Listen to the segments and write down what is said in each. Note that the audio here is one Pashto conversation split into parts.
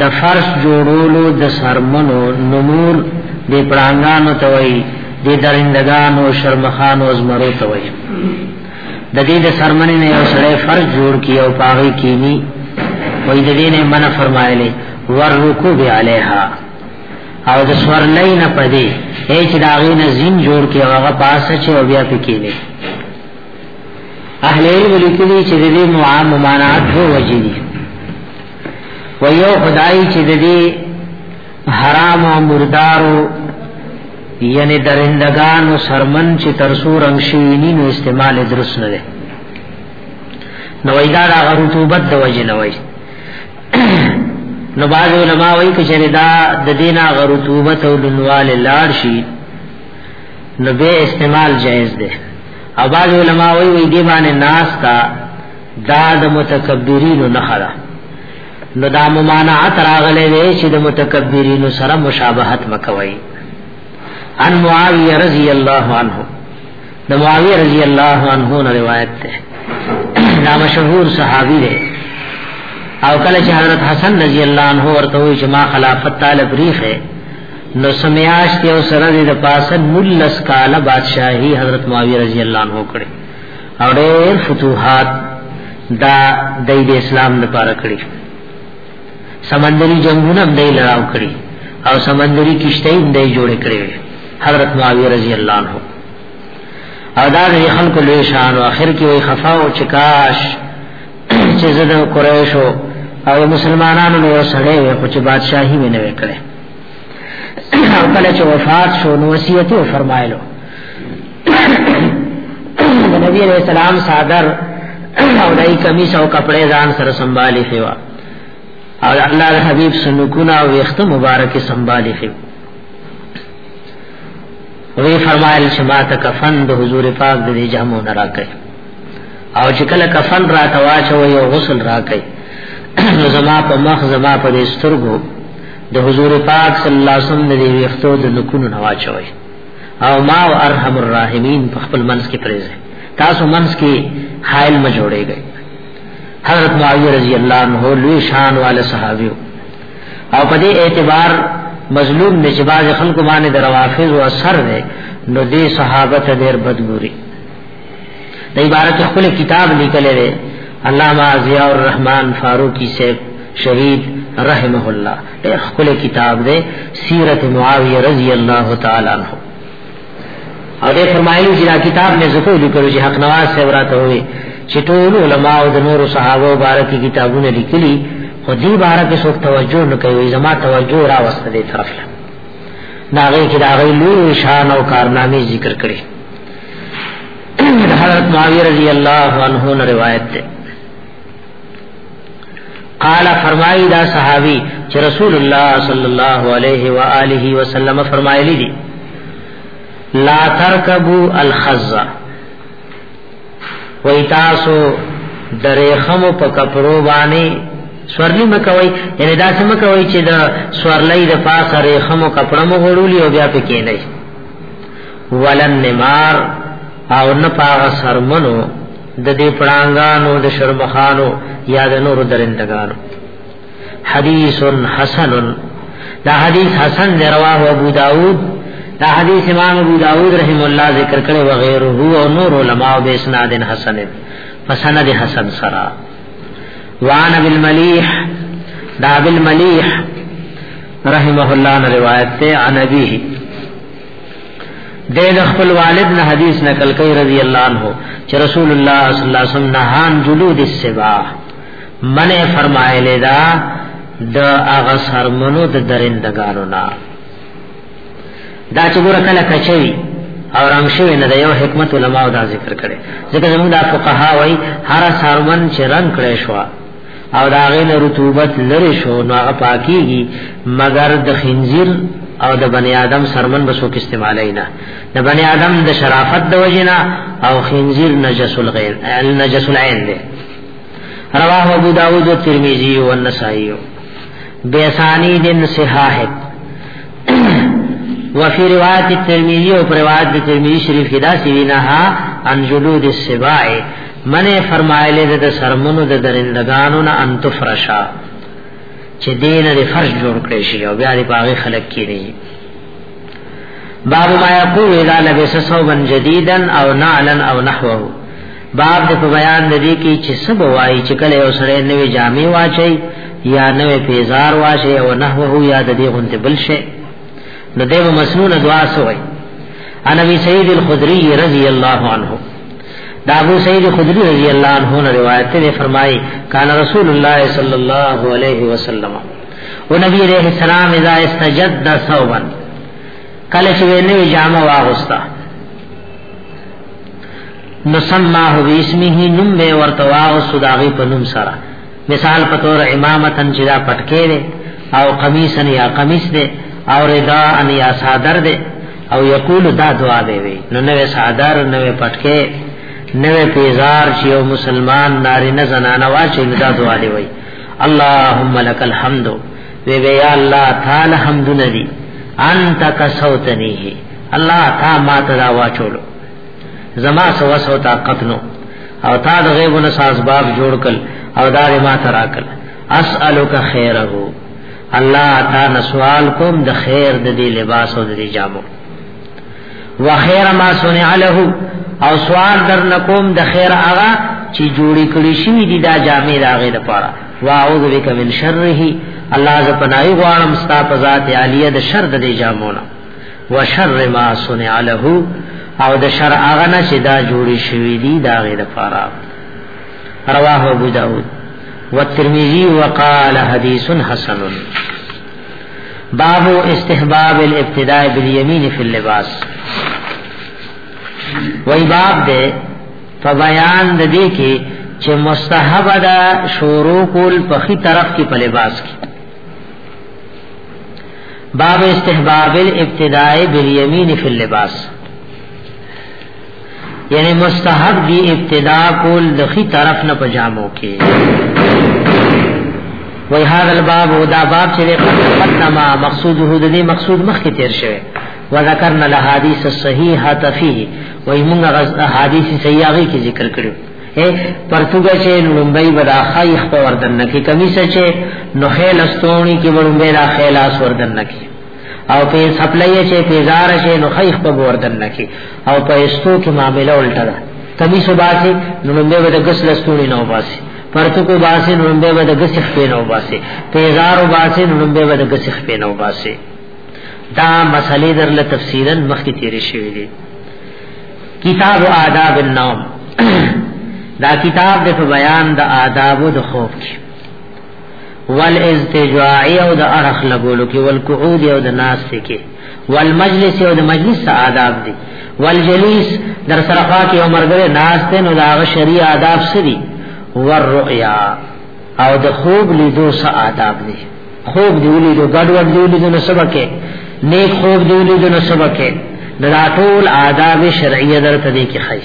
د فرش جوړولو د سرمنو نمور د پړانګانو توي د درندگانو شرمخانو زمرو توي د دې د سرمنې نه یو سړی فرش جوړ کی او پاغي کینی وای د دې نه منع فرمایلی ور رکوب علیها او د سورلای نه پدې هیڅ داغې نه زین جوړ کی او هغه پاسه چې بیا پکې نه اهل علم لیکلي چې د دې معاملات هو وجدي و یو خدای چې د دې حرام او مردارو یعنی درندگانو سرمن چې تر سو رنگ شوینی نو استعمال درس نه ده نو ایدا دا رطوبت د وجه نه وای نو باز علماء وای چې چیرې دا د دینه رطوبت او لنوال لار شي نو به استعمال جائز ده او باز علماء وای وی دی باندې ناس تا دا د متکبرینو نه خره نو دا ممانعت راغلې وې چې د متکبرینو سره مشابهت مکوي ان معاویه رضی الله عنه د معاویه رضی الله عنه نه روایت ده دا مشهور صحابي دی او کله چې حضرت حسن رضی الله عنه ورته وی چې ما خلافت طالب ریخه نو سمیاش ته سره د پاسه ملس کاله بادشاہي حضرت معاویه رضی الله عنه کړی او ډېر فتوحات دا دای د اسلام لپاره کړی سمندري جنگونه هم دای لړاو کړی او سمندري کشته هم دای جوړ کړی حضرت معاویه رضی الله عنه او دا د خلکو لوی شان او اخر کې وی خفا او چکاش چې زده قریشو او مسلمانانو له سره وي خو چې بادشاہي مې نه وکړي او کله چې وفات شو نو وصیت یې فرمایلو د نبی علیہ السلام صادر او دای کمیس او کپڑے ځان سره سنبالي شوا او الله د حبیب سنکونه او وخت مبارک سنبالي شوا وی فرمایل چې ما ته کفن د حضور پاک د جامو نه راکړي او چې کله کفن را تواچو یو غسل راکړي نو زما په مخ زما په سترګو د حضور پاک صلی الله علیه وسلم د ویختو د نکونو نواچوي او ما او ارحم الراحمین په خپل منځ کې پریزه تاسو منځ کې حائل ما جوړېږي حضرت معاویه رضی الله عنه لوی شان والے صحابیو او په دې اعتبار مظلوم نشباز خلق باندې دروافض او اثر دی نو دې صحابه ته ډېر بدګوري د عبارت خپل کتاب لیکل دی علامہ ضیاء الرحمن فاروقی صاحب شهید رحمه الله خپل کتاب دے سیرت معاویہ رضی اللہ تعالی عنہ او دے فرمایلی چې دا کتاب مې زکو لیکلو چې حق نواز سے وراته وي چې ټول علما او د نور صحابه مبارک کتابونه لیکلي خو دې بارک څوک توجه نه کوي زما توجه را وسته دې طرف له ناغه کې دا غي لوی شان او کارنامې ذکر کړي حضرت معاویہ رضی اللہ عنہ نے روایت ہے قال فرمای دا صحابي چې رسول الله صلی الله علیه و آله وسلم فرمایلی دي لا ترکبو الخزا وای تاسو درېخم په کپرو باندې سورلی مکوي یعنی دا سم کوي چې دا سورلۍ د پاسه رېخم کپړه مو غړولي او بیا پکې نه ولن نمار او نه پاغه سرمنو د دې پړانګانو د شرمخانو یا د نورو درندګانو حدیث حسن دا حدیث حسن دی رواه ابو داود دا حدیث امام ابو داود رحم الله ذکر کړي و غیره او نور علماء به اسناد حسن فسند حسن سرا وان بالملیح دا بالملیح رحمه الله روایت ته عن ابيه د خپل والد نه حدیث نقل کوي رضی الله عنه چې رسول الله صلی الله علیه وسلم نهان جلود السبا من فرمایلی دا د هغه سرمنو د درندګانو نه دا چې ګور کله کچوي او رام شوی نه یو حکمت علماء دا ذکر کړي ځکه زموږ د فقها وای هر سرمن چې رنگ کړي شو او دا غین رطوبت لری شو نو هغه پاکیږي مگر د خنزیر او د بنی آدم سرمن بسو کې استعمالای نه د بنی آدم د شرافت د وجنا او خنزیر نجس الغیر نجس العين دی رواه ابو داود و ترمذی و النسائی بیسانی دن صحاح وفي روایت ترمذی او روایت ترمذی شریف کې دا سینا ان جلود السباع منه فرمایلی د سرمنو د درندگانو نه ان تفرشا چې دین د فرش جوړ کړی شي او بیا د باغ خلق کې نه باب ما یقول اذا لبس ثوبا جديدا او نعلا او نحوه باب د په بیان د دې کې چې سب وایي چې کله یو سره نوې جامې واچي یا نوې پیزار واچي او نحوه یا د دې غونته بل شي نو دیو مسنون دعا سوئی عن ابي سعيد الخدري رضي الله عنه دا ابو سعید خدری رضی اللہ عنہ نے روایت نے فرمائی کان رسول اللہ صلی اللہ علیہ وسلم و نبی علیہ السلام اذا استجد ثوبا کله چې نوې جامه واغوستا نو سماه باسمه نوم به ورته واغوسو داغه په نوم سره مثال په تور امامتن چې دا پټکې دی او قمیصن یا قمیص دی او ردا ان یا صادر دی او یقول دا دعا دی وی نو نوې صادر نوې پټکې نوې پیزار چې یو مسلمان ناری نه زنانه واچي نو دا دعا دی وی اللهم لك الحمد وی وی یا الله تعالی حمد ندی انت کسوتنی الله تا ما تدا واچولو زما سوس او طاقت نو او تا د غیب نه ساز باب جوړ کل او دار ما تراکل اسالک خیره الله تا نسوال کوم د خیر د دې لباس او د دې جامو وخیر ما صنع له او سوال در نکوم د خیر هغه چې جوړی کړی شي دي دا جامې راغې د پاره واعوذ بک من شره الله ز پنای غوانم ستا په ذات عالیه د شر د دې جامونه وشر ما صنع له او د شر هغه نه چې دا جوړې شوې دي دا غي د فارا رواه ابو داود والترمذي وقال حديث حسن باب استحباب الابتداء باليمين في اللباس وای باب دې په بیان د دې کې چې مستحب ده شروع کول په خي طرف کې په لباس کې باب استحباب الابتداء بالیمین فی اللباس یعنی مستحب دی ابتدا کول د خي طرف نه پجامو کې وای هاذ الباب دا باب چې قدم مقصوده د دې مقصود مخ کې تیر شوی وذكرنا الاحاديث الصحيحه فيه وای موږ غز احادیث صحیحه کې ذکر کړو پرتګه چې لومبۍ بدا خای خپل وردن نکي کمی څه چې نو خیل استونی کې لومبۍ را خیل اس وردن نکي او په سپلای چې پیزار شي نو خای خپل وردن نکي او په استو کې معاملې الټه ده کمی سو باسي نو لومبۍ بدا غس لستونی نو باسي پرتګه باسي نو لومبۍ بدا غس خپې نو باسي پیزار باسي نو لومبۍ بدا غس خپې نو باسي دا مسلې درله تفصیلا مخکې تیرې شوې دي کتاب آداب النوم دا کتاب د په بیان د آداب د خوب کې والاستجاع او د ارخ لګولو کې والقعود او د ناس کې والمجلس او د مجلس آداب دي والجلیس در سره خوا کې عمر ګره ناس ته نو دا شری آداب سری والرؤیا او د خوب لیدو سره آداب دي خوب دی ولیدو ګډوډ دی ولیدو نو سبکه نیک خوب دی ولیدو نو سبکه دا ټول آداب شرعیه درته دي کې خی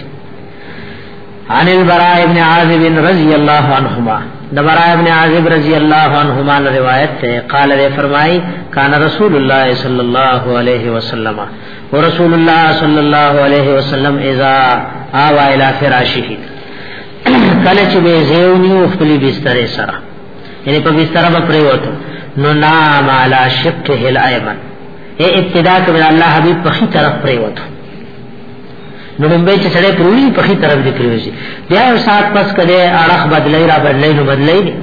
عن البراء ابن عازب رضی الله عنهما دبراء ابن عازب رضی الله عنهما روایت ته قال دے فرمائی کان رسول الله صلی الله علیه وسلم ورسول الله صلی الله علیه وسلم اذا آوا الى فراشه کله چې به زیونی او خپل بستر سره یعنی په بستر به پریوتو نو نام علی شقه الایمن اے ابتدا کې من الله حبیب په خي طرف پریوتو نو لمبه چې سړی پروي په خي طرف دی پریوځي بیا یو سات پس کده اړخ بدلای را بدلای نو بدلای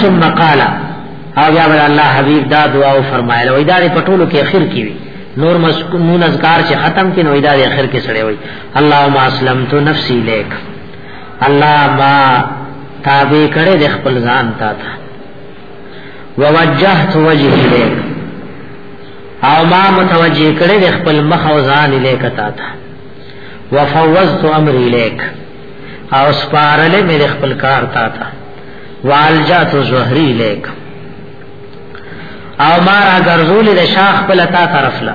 ثم قال او بیا ول الله حبیب دا دعا او فرمایله وای دا په ټولو کې اخر کې وی نور مسکون اذکار چې ختم کین وای دا اخر کې سړی وای اللهم اسلمت نفسی لیک الله ما تابع کړي د خپل ځان تا ته ووجهت وجهي لك او ما متوجه کړي د خپل مخ او ځان لك تا ته وفوضت امري لك او سپارل مې د خپل کار تا ته والجات زهري لك او ما را ګرځول د شاخ په لتا طرف له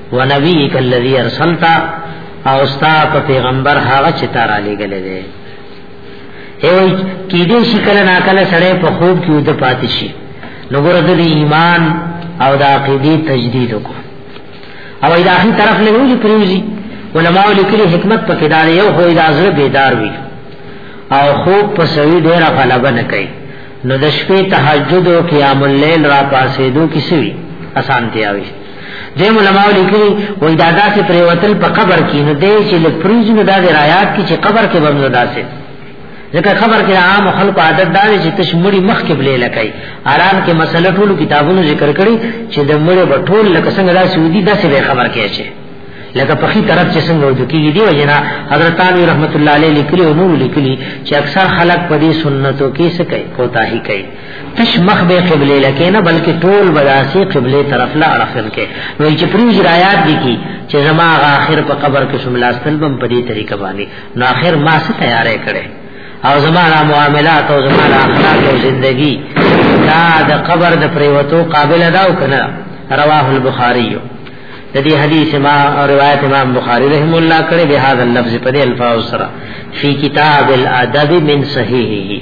ونبيك الذي ارسلت او ستا په پیغمبر هغه چې تا را لېګلې دي اے کې دې شي کله نا کله سره په خوب کې د پاتې شي نو ګور د ایمان او د عقیدې تجدید کو او الهي طرف له وی پریوزي علماء لیکلي حکمت پکې دا یو هو د ازره بیدار وي او خوب په سوي ډېر غلبه نه کوي نو د شپې تهجد او قیام الليل را پاسې دوه کیسوي اسانتیا وي دې علماء لیکلي وای دا داسې پریوتل په قبر کې نو دې چې لپریزو نه داسې رايات کې چې قبر کې بمزه داسې ځکه خبر کې عام خلق عادت دار چې تشمړي مخ کې بلې لکای آرام کې مسله ټول کتابونو ذکر کړي چې د مړ بټول لکه څنګه دا سعودي داسې به خبر کې شي لکه په خي طرف چې څنګه وځو کېږي دی وجنا حضرت علي رحمت الله علیه لیکلي او نور لیکلي چې اکثر خلک په دې سنتو کې څه کوي کوتاهي کوي تش مخ به قبله لکه نه بلکې ټول بداسي قبله طرف لا اړخل کې نو چې پریز رايات دي کی چې زما اخر په قبر کې شمل استل بم په دې طریقه باندې نو اخر ما څه تیارې کړي او زما را معاملات او زما را اخلاق او زندگی دا د قبر د پریوتو قابل ادا وکنه رواه البخاری د دې حدیث ما او روایت امام بخاری رحم الله کړه به هاذ اللفظ په دې الفاظ سره فی کتاب الادب من صحیحه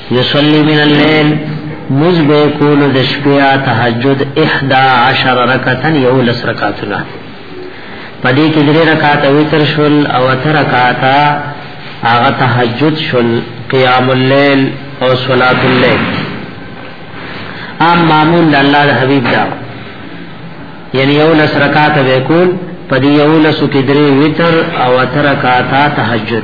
یصلی من الليل مزبه کول د شپه تهجد 11 رکعتا یو لس رکعتونه پدې کې درې رکعات وتر شول او تر رکعات هغه تهجد شول قیام الليل او صلات الليل ام معمول الله د حبیب دا یعنی یو لس رکعات وکول پدې یو لس کې درې وتر او تر رکعات تهجد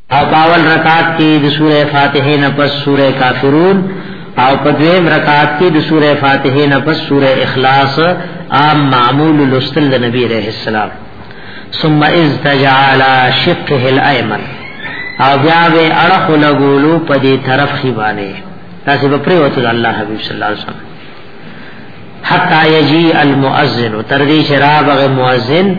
او پاول رکعت کې د سوره فاتحه نه پس سوره کافرون او په دویم رکعت کې د سوره فاتحه نه پس سوره اخلاص عام معمول لستل د نبی عليه السلام ثم اذ تجعل شقه الايمن او بیا به اړه لګولو په دې طرف خي باندې تاسو به پرې وته الله حبيب صلی الله علیه وسلم حتا یجی المؤذن تر دې شراب غ مؤذن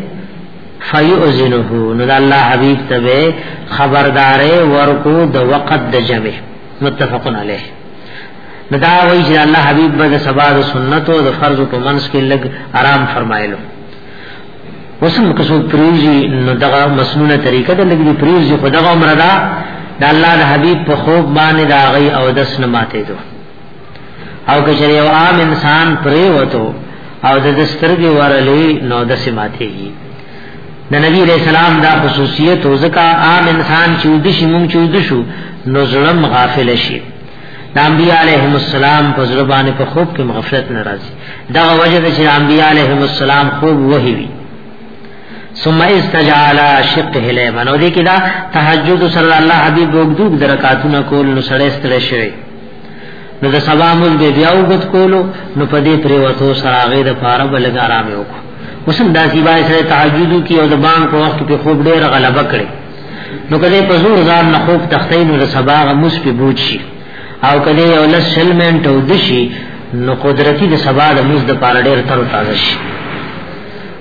فیؤذنه نو د الله حبیب ته به خبردارې ورکو د وخت د جمع متفقن علیه نو دا وایي چې الله حبیب به د سبا د سنت او د فرض په منځ کې لګ آرام فرمایلو وسم کسو پریزی نو دغه مسنونه طریقه د لګي پریزی خدغه عمر دا د الله د حبیب په خوب باندې دا غي او دس نه ماته دوه او کچر یو عام انسان پرې وته او د دسترګې ورلې نو د سماتېږي د نبی علیہ السلام دا خصوصیت او ځکه عام انسان چې د شي مونږ چې د شو نو ظلم غافل شي د انبیاء علیهم السلام په زربانه په خوب کې مغفلت ناراضي دا وجه ده چې انبیاء علیهم السلام خوب وਹੀ وي ثم استجعل شق هلیمن او دې کې دا تهجد صلی الله حبیب وګدو درکاتونه کول نو سړی ستړي شوی نو د سبا مز به بیا وګت کولو نو په دې پریوتو سره هغه د پاره بلګ آرام وکړو وسم د سیبای سره تهجد کی او د بان په وخت کې خوب ډیر غلبه کړي نو کله په زور ځان نه خوب تختین او د سبا مز په بوج شي او کله یو لس سلمنټ او دشي نو قدرتی د سبا د مز د پاره ډیر تر تازه شي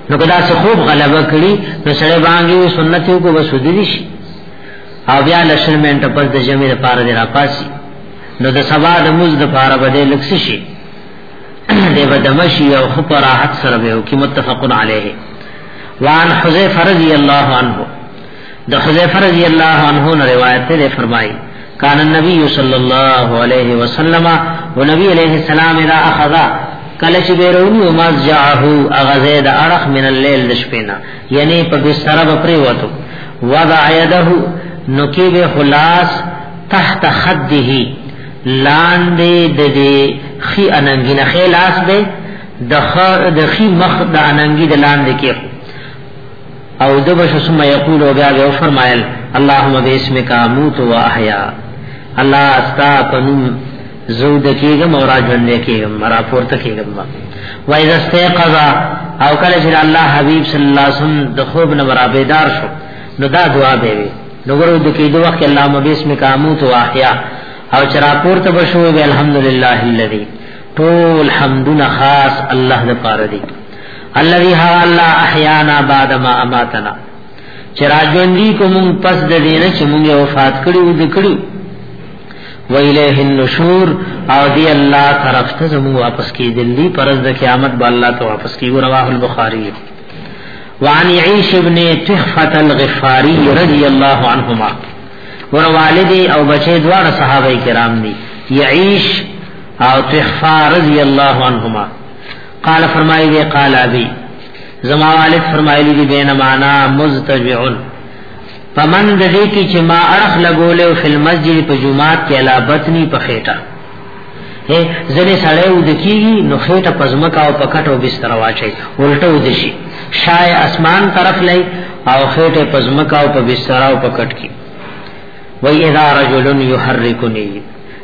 نو کدا څه خوب غلبه کړي نو سره باندې سنتو کو وسودري شي او بیا لشل منټ پس د جمعې لپاره دی راپاسی نو د سبا د مز د لپاره به لکس شي دی به دمشي او خو پر راحت سره به کی متفق علیه وان حذیفه رضی الله عنه د حذیفه رضی الله عنه نه روایت ده فرمایي کان النبی صلی الله علیه وسلم و نبی علیہ السلام اذا اخذ کله چې بیرونی او ماز جاءه اغزه د اړخ من الليل د شپې نه یعنی په بستر به پرې وته وضع یده نو کې به خلاص تحت خده لاندې د دې خي اننګي نه خلاص به د خ د خي مخ د اننګي د لاندې کې او د بش ثم یقول او بیا به فرمایل اللهم باسمک اموت واحیا الله استا پنوم زود کېږم او را ژوندې کېږم مرا پورته کېږم و اذا استيقظ او کله چې الله حبيب صلی الله علیه وسلم د خوب نه مرا بیدار شو نو دا دعا به وي نو ګورو د کې دوه وخت الله مبيس می قاموت واحیا او چې را پورته بشو به الحمدلله الذي ټول حمدنا خاص الله د پاره دی الذي ها الله احیانا بعد ما اماتنا چې راځوندې کوم پس د دینه چې موږ وفات کړو د کړو و الیه النشور او دی الله طرف ته زمو واپس کی دلی پرز د قیامت با الله ته واپس کی رواه البخاری وعن عیش ابن تخفت الغفاری رضی الله عنهما ور والد او بچی دوار صحابه کرام دی یعیش او تخفا رضی الله عنهما قال فرمایي دی قال ابي زما والد فرمایلی دی بین معنا مزتجعن فمن د دې کې چې ما اړخ لګولې او فل مسجد په جمعات کې علا بطنی په خېټه هي ځنې سړی ود کیږي نو خېټه پزمکا او پکټو بستر واچي ولټه ود شي شای اسمان طرف لای او خېټه پزمکا او په بستر او پکټ کې وای اذا رجل يحركني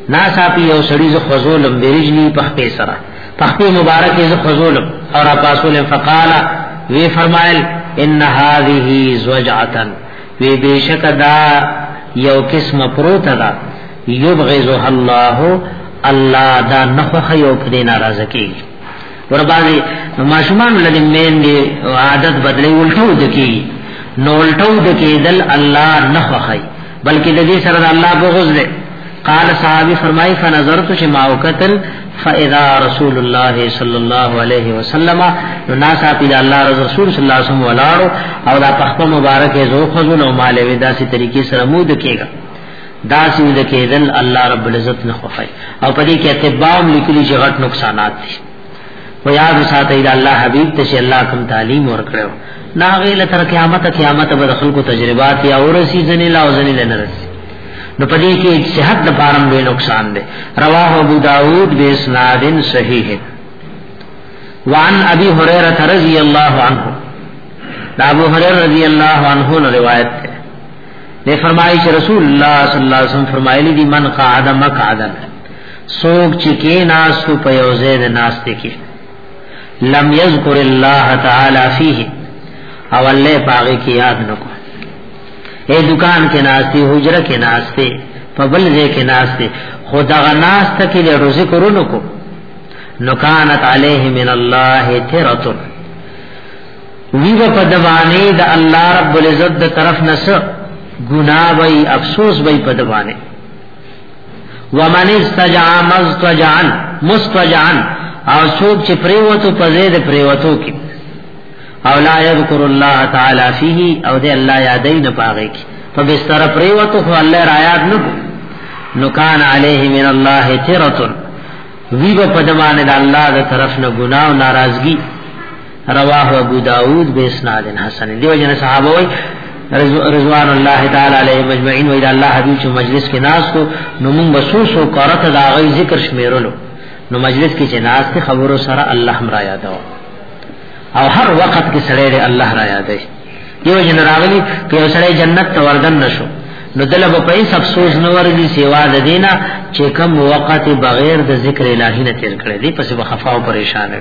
ناڅاپي یو سړی ز خزولم برجلی په خپې سره په خپې مبارک ز خزولم او را پاسول فقال وی فرمایل ان هذه زوجعتا وی بیشک دا یو قسم پروت دا یبغضها الله الله دا نخخ یو پدې ناراضه کیږي وربازي ماشومان لدې مین دی عادت بدلی الټو دکی نو الټو دکی دل الله نخخ بلکې د دې سره د الله بغض دی قال صحابي فرمای فنظرت چې ما وکتل فاذا رسول الله صلی الله علیه وسلم نو ناس اپی د الله رسول صلی الله علیه وسلم ولاړو او دا تخپه مبارک زو خزو نو مال وی داسې طریقې سره مود کېږي داسې د کېدل الله رب العزت نه خوښي او په دې کې اتباع لیکلي چې غټ نقصانات دي و یاد ساته اله الله حبیب ته چې الله کوم تعلیم ورکړو نا غیله تر قیامت قیامت به خلکو تجربات یا ورسی ځنی لا ځنی لنه رسی نو پدې کې صحت د پارم به نقصان ده رواه ابو داود به اسناد صحیح وعن ابي هريره رضي الله عنه دا ابو هريره رضي الله عنه روایت ده نے فرمائی چې رسول الله صلی الله علیه وسلم فرمایلی دي من قعد مقعدا سوک چې کې ناستو په یو ځای د ناستې کې لم یذکر الله تعالی فیه او الله پاګه کې یاد نکو اے دکان کې ناستې حجره کې ناستې په بل ځای کې ناستې خدا ناست کې د روزي کورونو کو نکانت علیه من الله ترت ویو په دوانه د الله رب العزت طرف نس گناہ وای افسوس وای په دوانه ومن استجع مستجعن مستجعن او څوک چې پریوتو په زید پریوتو کې او لا یذکر الله تعالی فيه او دې الله یادې نه پاږي کې په بستر پریوتو خو الله را یاد نه نو کان علیه من الله ترتن وی په دمانه د الله د طرف نه ګناه او ناراضگی رواه ابو داود به اسناد حسن دیو جن صحابه وای رضوان الله تعالی علیه مجمعین و اذا الله حبیب چې مجلس کې ناس کو نو موږ وسوس او قرات دا غي ذکر شمیرلو نو مجلس کې چې ناس ته خبرو سره الله هم را یادو او هر وخت کې سره الله را یادې دیو جن راغلی په سره جنت ته وردن نشو نو دله په پیس افسوس نه ورګي سیوا د دینه چې کم وخت بغیر د ذکر الهی نه تیر کړی دی پس به خفا او پریشان دی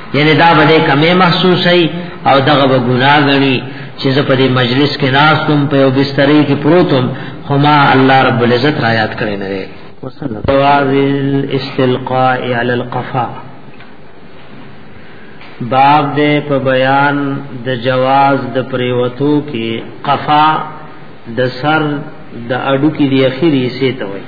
یعنی دا بده کمه محسوسي او دغه به ګناه غني چې زه په دې مجلس کې ناس کوم په یو بسترې کې پروتم خو ما الله رب العزت را یاد کړی نه دی وصلی الله استلقاء علی القفا باب دې په بیان د جواز د پریوتو کې قفا د سر د اډو کې دی اخیری سي ته وایي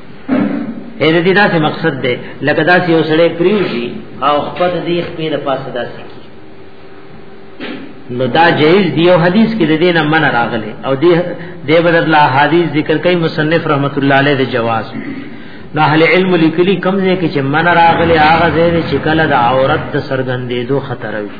اې دې دا څه مقصد دی لکه دا چې یو سړی پریوزي او خپل دې خپل د پاسه داسې کی نو دا جایز دی او حدیث کې د دینه من راغلی او دې دې بدر لا حدیث ذکر کوي مصنف رحمت الله علیه د جواز نو اهل علم لیکلی کم ځای کې چې من راغلی هغه ځای چې کله د عورت د سرګندېدو خطر وي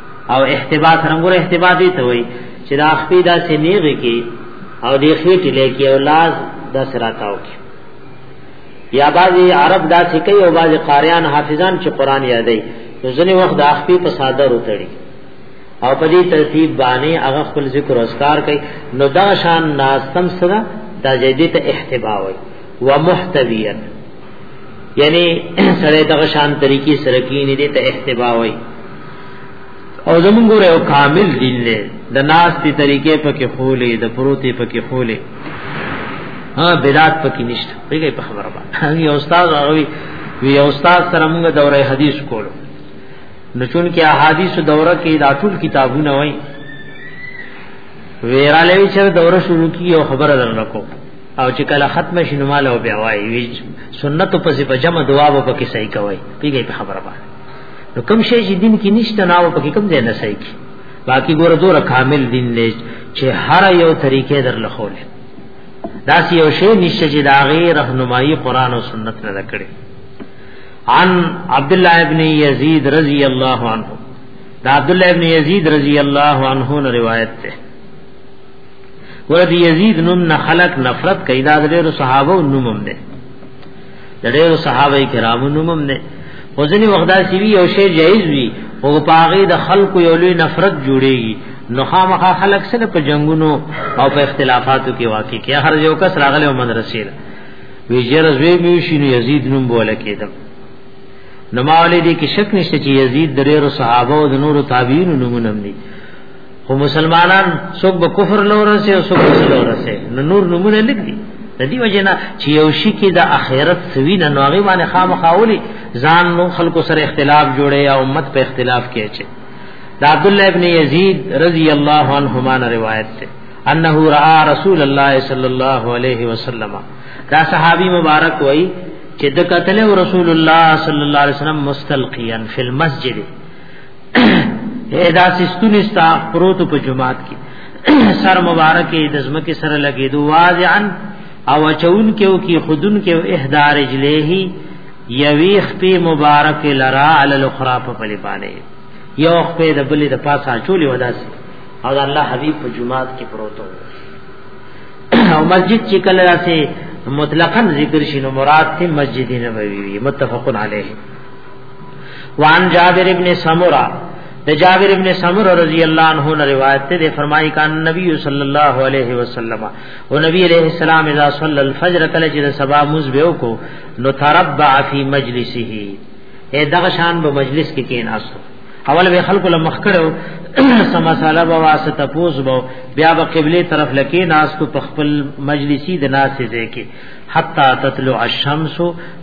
او احتباء څنګه احتباء دي ته وي چې دا خپې دا سي نیږي کې او دې خېټې لکه او لاس د سراتاو کې یا بعضی عرب دا سي کوي او بعضی قاریان حافظان چې قران یادې ځنې وخت د خپې په ساده روتړي او په دې ترتیب باندې هغه خپل ذکر او اسکار کوي نو دا شان ناستم سره د جدي ته احتبا وي ومحتویت یعنی سره دغه شان طریقې سره کینې دې ته احتبا وي او زمون ګوره یو کامل دین دی د ناس دی طریقې په کې خولې د پروتې په کې خولې ها بدعت په کې نشته پیګه په خبره باندې یو استاد راوي وی یو استاد سره موږ دوره حدیث کولو نو چون کې احادیث دوره کې دا ټول کتابونه وای ویراله وی چې دوره شروع کی او خبره درنکو او چې کله ختم شینو مال او بیا وای سنت په ځای په جمع دعا په کې صحیح کوي پیګه په خبره باندې نو کوم شی چې دین کې نشته نو په کې کوم ځای نه صحیح کی باقی ګوره دوره کامل دین دی چې هر یو طریقې در لخولې دا سی یو شی نشته چې دا غیر رهنمایي قران او سنت نه کړي عن عبد الله ابن یزید رضی الله عنه دا عبد الله ابن یزید رضی الله عنه نه روایت ده ورته یزید نوم نه خلق نفرت کیدا د صحابه نومم ده د ډېرو صحابه کرامو نومم نه وزنی وغدا سی وی او شی جایز وی او پاغي د خلکو یو لوی نفرت جوړیږي نو خامخا خلک سره په جنگونو او په اختلافاتو کې واقع کې هر یو کس راغله او مدرسې له وی جره زوی مې شینو یزید نوم بوله کېدم نو ماولی دې کې شک نشته چې یزید د ډېرو صحابه او د نورو تابعین نومونه دي خو مسلمانان څوک به کفر لورسه او څوک به لورسه نو نور نمونه لګي د دې وجه نه چې یو شي کې د اخرت سوي نه نو هغه باندې خامخاولي ځان نو خلکو سره اختلاف جوړي یا امت په اختلاف کې اچي دا عبد الله ابن یزید رضی الله عنهما روایت ده انه را رسول الله صلی الله علیه وسلم دا صحابي مبارک وای چې د قتل رسول الله صلی الله علیه وسلم مستلقیان فی المسجد اے دا سستونی ستا پروت په جماعت کې سر مبارک د زمکه سره لګې دو واضعن او چون کې او کې خودن کې او احدار اجله یویخ په مبارک لرا عل الاخرى په پلی باندې یو په د بلې د پاسه چولې وداس او د الله حبیب په جماعت کې پروت او مسجد چې کله راته مطلقاً ذکر شینو مراد ته مسجد نبوی متفقن علیه وان جابر ابن سمرہ د جابر ابن سمر رضی اللہ عنہ نے روایت تے فرمائی کان نبی صلی اللہ علیہ وسلم او نبی علیہ السلام اذا صلی الفجر کله چې سبا موز به کو نو تربع فی مجلسه اے دغه شان به مجلس کې کیناسو اول به خلق له مخ کړو سم مساله به واسطه پوز بو بیا به قبله طرف لکې ناس کو په خپل مجلسی د ناس ځای کې حتا تطلع الشمس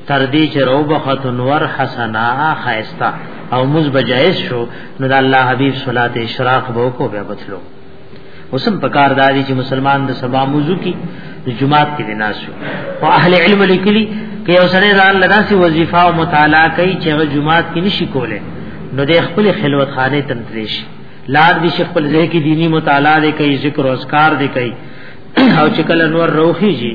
تر دې چې روبخت نور حسنا خيستا او مز بجایز شو نو د الله حبيب صلوات اشراق بو کو به بتلو اوسم پکار دادی چې مسلمان د سبا موضوع کی جمعات کې ناسو او اهل علم لیکلی کې یو سره ځان لدا سي وظیفه او مطالعه کوي چې هغه جمعات کې نشي کوله نو د خپل خلوت خانه تنتریش لار دي شیخ خپل ځای کې دینی مطالعه دې کوي ذکر او اذکار دې کوي او چې کله نور روخي جی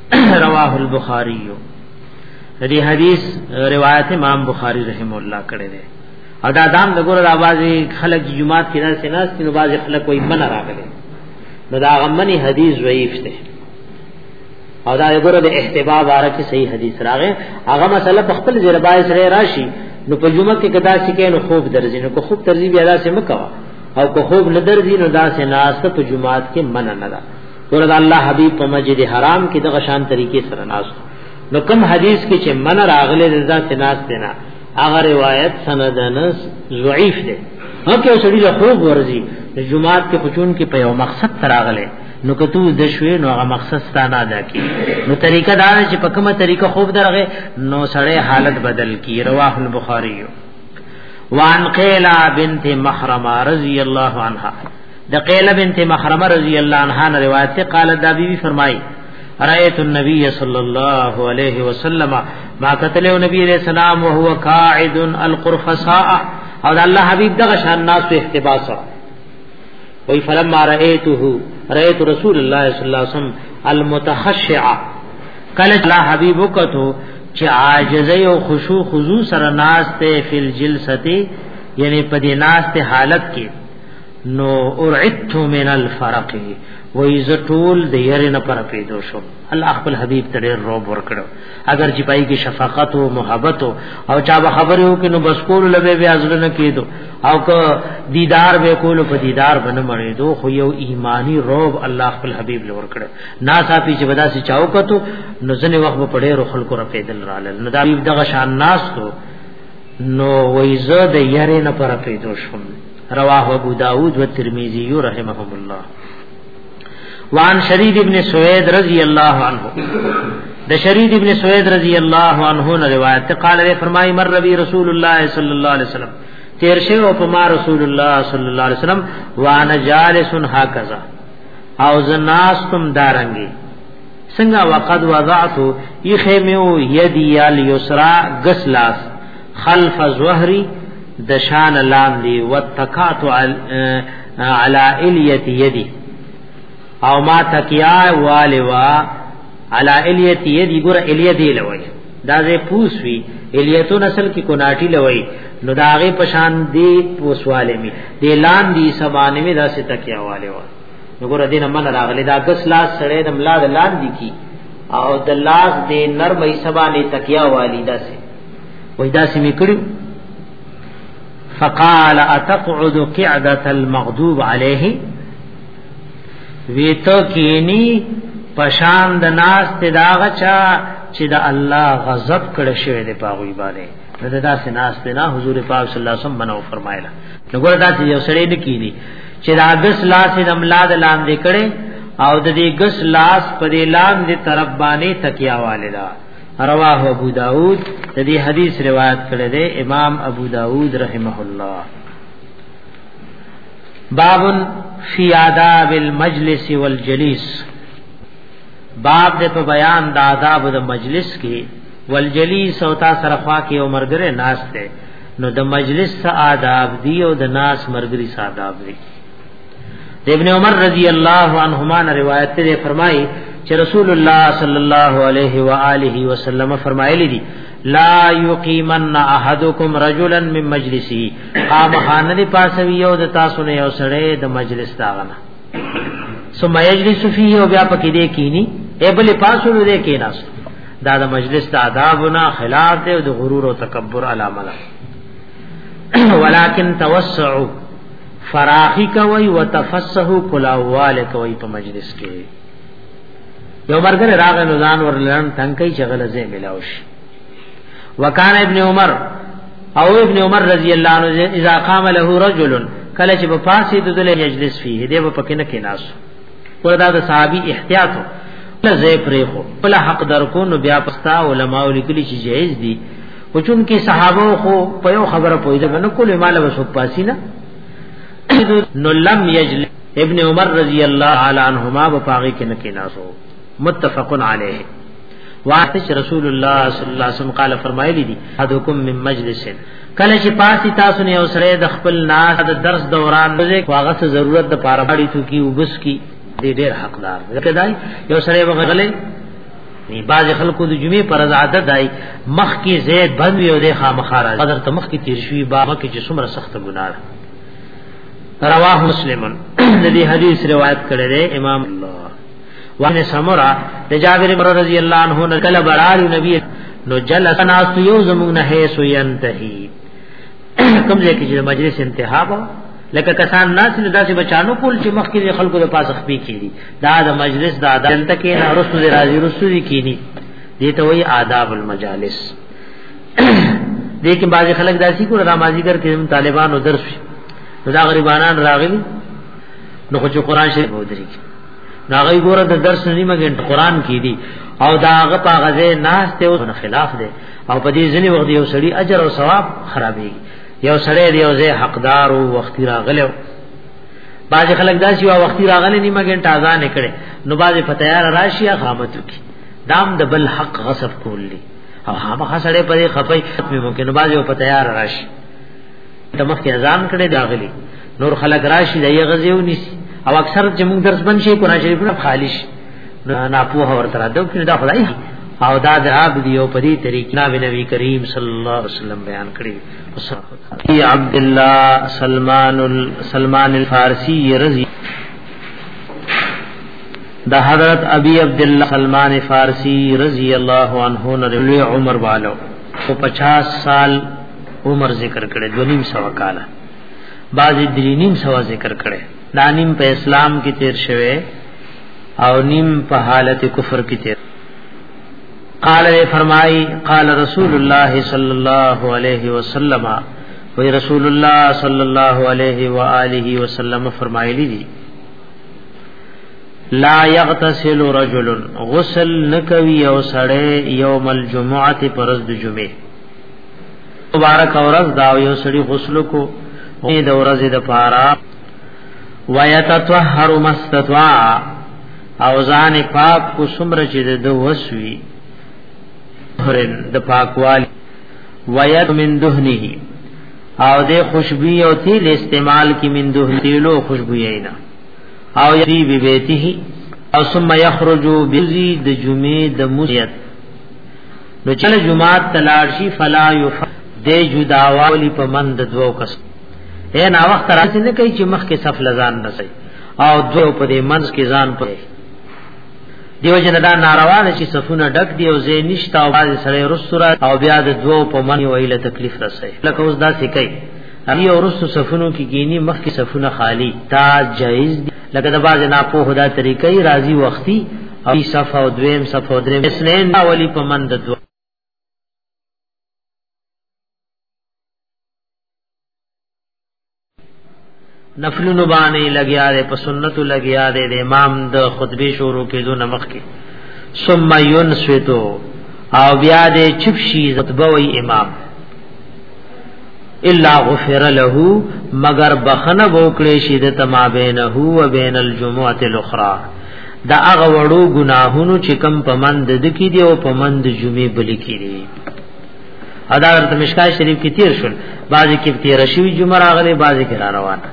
رواه البخاری دې حدیث روایت امام بخاری رحم الله کړی دی ادا دام د ګور د اوازي خلک جمعات کې نه سناس کې نو بازي خلک کوئی من راغلي نو دا غمني حدیث ضعیف دی او دا ګور د احتباب باره کې صحیح حدیث راغی هغه مسله په خپل ذریعہ باعث راشي نو په جمعه کې کدا چې کین خوب درځي نو کو خوب ترځي بیا دا سم کوا او کو خوب نه درځي نو دا سه ناس ته په جمعات کې من نه ده ورته الله حبيب په مسجد حرام کې دغه شان طریقې سره ناس نو کوم حدیث کې چې من راغله رضا سناس دینا هغه روایت سندن ضعیف دی هکه سړي له خوب ورزي جمعات کې پچون کې په یو مقصد تراغله نو کتو د شوي نو هغه مقصد ستانه ادا کی نو طریقه دا چې په کومه طریقه خوب درغه نو سړی حالت بدل کی رواه البخاری وان قیلا بنت محرمه رضی الله عنها د قیله بنت مخرمه رضی الله عنها نه روایت ته قال دا بیبي فرمایي رایت النبی صلی الله علیه وسلم ما قتل نبی علیہ السلام وهو قاعد القرفصاء او د الله حبیب دغه شان ناس ته احتباس وی فلما رایته رایت رسول الله صلی الله علیه وسلم المتخشع کله الله حبیب وکتو چې عاجز او خشوع خضوع سره ناس ته فل جلسته یعنی په دې ناس ته حالت کې نو ارعدت من الفرق وای ز ټول د یری نه پر پیدو شو الله خپل حبیب ته ډیر روب ورکړو اگر چې پای کې شفقت او محبت او چا به خبرې وکړي نو بس کول لبه بیا ځل نه کېدو او که دیدار به کول په دیدار باندې مړېدو خو یو ایمانی روب الله خپل حبیب له ورکړو نا صافي چې ودا سي چاو کتو نو ځنې وخت په ډیر خلکو را پیدل را لل نو دا دغه شان ناس نو وای ز د یری نه پر پیدو شوم رواه ابو داود و ترمذی رحمهم الله وعن شرید ابن سوید رضی اللہ عنہ د شرید ابن سوید رضی اللہ عنہ نے روایت قال نے فرمائی مر ربی رسول اللہ صلی اللہ علیہ وسلم تیر شے او پما رسول اللہ صلی اللہ علیہ وسلم وانا جالس هكذا او زناستم دارنگی څنګه وقد وضعت یخه میو یدی الیسرا غسلاس خلف الظهري د شان لاندې وتکات علی الیت یدی او ما تکیا والوا علی الیت یدی ګور الیت دی لوي دا زه پوسوي الیتو نسل کی کوناټی لوي نو داغه پشان دی پوسواله می دی لاندې سبانه می دا سه تکیا والوا نو ګور دینه من راغلی دا کس لاس سړې دم لا لاندې کی او د لاس دې نرمې سبانه تکیا والی دا سه وای دا سمې کړو فقال اتقعد قعده المغضوب عليه ویتو کینی پشان د ناس ته داغه چا چې د الله غضب کړه شوی دی په غوی باندې نو دا داسې ناس ته نه حضور پاک صلی الله علیه وسلم منو فرمایله نو ګور داسې یو سړی نه کینی چې دا غس لاس د املاد لاندې کړي او د دې غس لاس په دې لاندې طرف باندې تکیاواله ده رواه ابو داود د دې حدیث روایت کړی دی امام ابو داود رحمه الله باب فی آداب المجلس والجلیس باب د په بیان د آداب د مجلس کې والجلیس او تا سره خوا کې او مرګره ناس ته نو د مجلس آداب دی او د ناس مرګري آداب دی ابن عمر رضی اللہ عنہما نے روایت تے فرمائی کہ رسول اللہ صلی اللہ علیہ وآلہ وسلم فرمائے لی دی لا یقیمن احدکم رجلا من مجلسی قام خان دی پاسوی یو د تاسو نه یو سړی د مجلس داغنا ثم یجلس فیه او بیا پکې دی کینی ایبل پاسو نو دی کیناس دا د مجلس د آدابنا خلاف دی او د غرور او تکبر علامه ده ولکن توسعوا فراخی کوي وتفسحو کلاوال کوي په مجلس کې یو مرګر راغ نو ځان ورلن تنکي شغل زې ملاوش وکانه ابن عمر او ابن عمر رضی الله عنه اذا قام له رجل کله چې په پاسې د دل مجلس فيه دی په پکې نه کې ناس وردا د صحابي احتیاط له زې پرې خو له حق در کو نو بیا پستا علماء لیکلي چې جائز دي خو چون کې صحابه خو په یو خبره پوهیدل نه کول مال وسو پاسی نه نو لم یجل ابن عمر رضی الله تعالی عنهما په پاغي کې نه کیناسو متفق علیه واتش رسول الله صلی الله علیه وسلم قال فرمایلی دي حدکم من مجلس کله چې پاسی تاسو نه اوسره د خپل ناس د درس دوران مزه واغه څه ضرورت د پاره باندې تو کی وبس کی دې ډېر حقدار کدای یو سره وغلې نی باز خلکو د جمعې پر عادت دای مخ کې زید بند وی او د خامخاره قدر ته مخ کې تیر شوی با مکه چې څومره سخت ګناه رواه مسلمن د دې حدیث روایت کړی دی امام الله وان سمرا د جابر بن رضی الله عنه نقل برال نبی نو جلس ناس یو زمون نه هي سو ينتهي کوم ځای کې چې مجلس انتخاب لکه کسان ناس نه داسې بچانو کول چې مخکې خلکو د پاسه خپې کیږي دا د مجلس د آداب ته کې نه رسو دې راځي رسو دې کینی دې ته وایي آداب المجالس دې کې بعضي خلک داسې کول را مازی کر کې طالبانو درس دا غریبانان راغلي نو خو چې قران شریف ودرېږي دا غي ګوره د درس نیمه ګنټ قران کې دي او دا غ په غزه ناس ته او خلاف دي او په دې ځنی وخت یو سړی اجر او ثواب خرابي یو سړی دی او زه حقدار او وخت راغلو باز خلک داسي وا وخت راغلی نیمه ګنټه اذان کړي نو باز په تیار راشي خامت کی دام د بل حق غصب کولی او هغه سړی په خپای ممکن باز په تیار راشي ته مخکې اذان کړي داغلي نور خلک راشي دایې غزيو نيسي او اکثر چې موږ درس بن شي قرآن شریف نه خالص نه پوهه ورته راځو چې دا خدای او دا د عاب دی او په دې طریقې ناب نبی کریم صلی الله علیه وسلم بیان کړی ای عبد الله سلمان سلمان الفارسی رضی دا حضرت ابی عبد الله سلمان فارسی رضی الله عنه نور عمر والو خو 50 سال عمر ذکر کړي دونیم سو کاله بعض درینیم سو ذکر کړي دا نیم په اسلام کې تیر شوه او نیم په حالت کفر کې تیر قال فرمای قال رسول الله صلی الله علیه وسلم وی رسول الله صلی الله علیه و آله وسلم فرمایلی دي لا یغتسل رجل غسل نکوي او سړی یوم الجمعه پرز د جمعه مبارک اورز دا یو سړی غسل کو او د ورځ د پارا ويتطهر مستطاع او ځان پاک کو سمر چې د وسوي هرن د پاکوالي ويد من دهنه او د خوشبو او تیل استعمال کی من دهن تیلو خوشبو یې نه او یری بی بیته او ثم یخرجو بزی د جمعې د مسیت نو چې جمعات تلاشی فلا یف د جداوالی په مند دوو کس اے نا وخت راځي نه کوي چې مخ کې صف لزان نسي او دوو په دې منځ کې ځان په دیو جن دا ناروا ده چې صفونه ډک دی او زین نشتا او باز سره رسورات او بیا د دوو په من ویله تکلیف رسي لکه اوس دا سکه دی اورستو صفونو کې کینی مخ کې صفونه خالی تا جایز دی لکه د باز نه په هدا طریقې راضی وختي او صف او دویم صف او دریم اسنین اولی په من د دو نفلونو باندې لګیا دی په سنتو لګیا دی د امام د خطبه شروع کېدو نمخ کې ثم ينسوتو او بیا دې چپ شي خطبه وی امام الا غفر له مگر بخنه وکړي شي د تما بینه او بین الجمعه الاخرى دا هغه وړو ګناهونو چې کم پمند د کې دی او پمند جمعې بل کې دی ادا ورته مشکا شریف کې تیر شول بعضی کې تیر شوی جمعه راغلی بعضی کې را روانه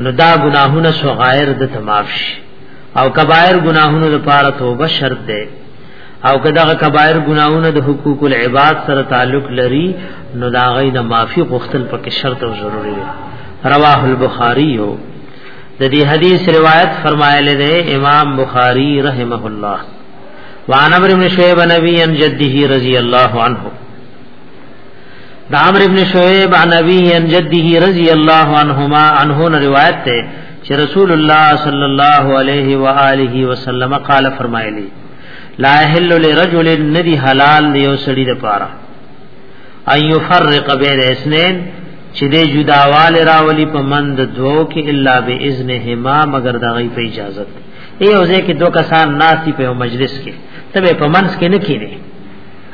نو دا گناهونه صغائر د تماف شي او کبائر گناهونو لپاره توبه شرط ده او کدا کبائر گناهونه د حقوق العباد سره تعلق لري نو دا غي د معافي غختل پکې شرط او ضروري ده رواه البخاري او د دې حدیث روایت فرمایلی دی امام بخاری رحمه الله وعن عمرو بن شعيب نبي عن جده رضي الله عنه دا عمرو بن شعيب عن نبي عن جده رضي الله عنهما عنه روایت ته چې رسول الله صلی الله علیه و آله وسلم قال فرمایلی لا يحل لرجل ندی حلال دی او سړی د پاره اي يفرق بين اسنين چې دې جداوال راولي په مند دوو کې الا باذنهما مگر د غي په اجازه دی یو ځای کې دوه کسان ناسي په مجلس کې ته په منځ کې نه کینې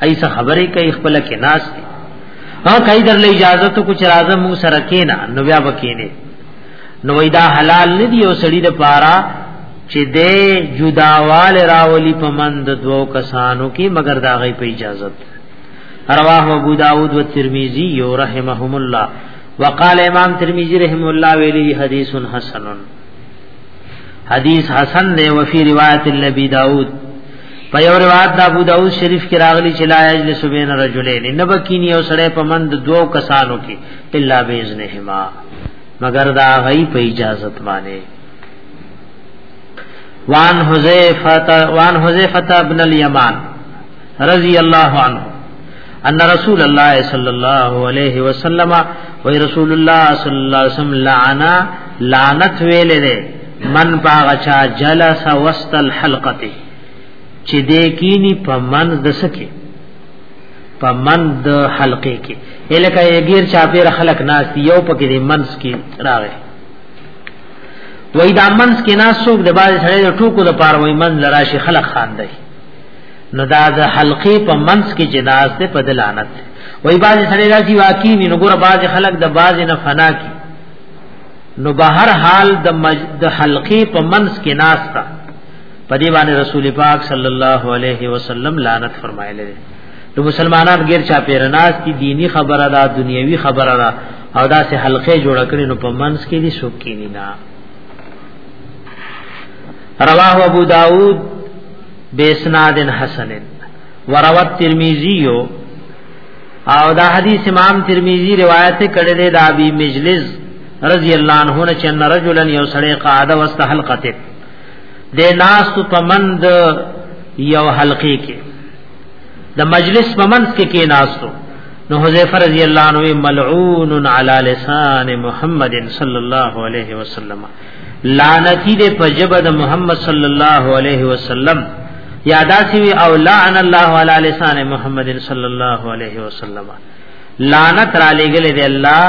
ایسه خبرې کوي خپل کې ناس دي ها کای در له اجازه ته کچھ راځه مو سره کینا نو بیا وکینې نو دا حلال نه دی او سړی د پارا چې د جداوال راولي په مند دوو کسانو کې مگر دا غي په اجازه رواه ابو داود و ترمذی رحمهم الله وقال امام ترمذی رحم الله ویلی حدیث حسن حدیث حسن دی وفي روایت النبي داود په یو روایت د ابو داود شریف کې راغلی چې لا یجلس بین رجلین نه بکینی او سړی په مند دوو کسانو کې الا باذنهما مگر دا غي په اجازه باندې وان حذیفه وان حذیفه ابن الیمان رضی الله عنه ان رسول الله صلی الله علیه وسلم و رسول الله صلی الله علیه وسلم لعنا لعنت ویل دے من پاغه چا جلس وسط الحلقه چې دې کینی په من د سکه په من د حلقه کې الکه یګیر چاپیر خلق ناس یو پکې دې منس کې راغی وای دا منس کې ناس څوک د باز سره ټوکو د پاره وای من لراشي خلق خان دی نو دا د حلقې په منځ کې جناز ته په دلانت وای باز سره راځي واقعي نو ګور باز خلق د باز نه فنا کی نو به هر حال د د حلقې په منځ کې ناس تا په دې باندې رسول پاک صلی الله علیه وسلم لعنت فرمایلی دی نو مسلمانان غیر چا پیر ناس کی دینی خبره دا دنیوي خبره دا او دا سه حلقې جوړ کړي نو په منځ کې دي سوک کې نه رواه ابو داود بیسناد حسن وروت ترمذی یو او دا حدیث امام ترمذی روایت کړی دی دا ابي مجلس رضی الله عنه نه چې رجلن یو سړی قاعده واست حلقه ته د ناس په مند یو حلقې کې د مجلس په منځ کې کې ناستو نو حذیفه رضی الله عنه ملعون علی لسان محمد صلی الله علیه وسلم لعنتی دې په جبه د محمد صلی الله علیه وسلم یادا سی وی او لعن الله علی لسان محمد صلی الله علیه وسلم لعنت را لګل دې الله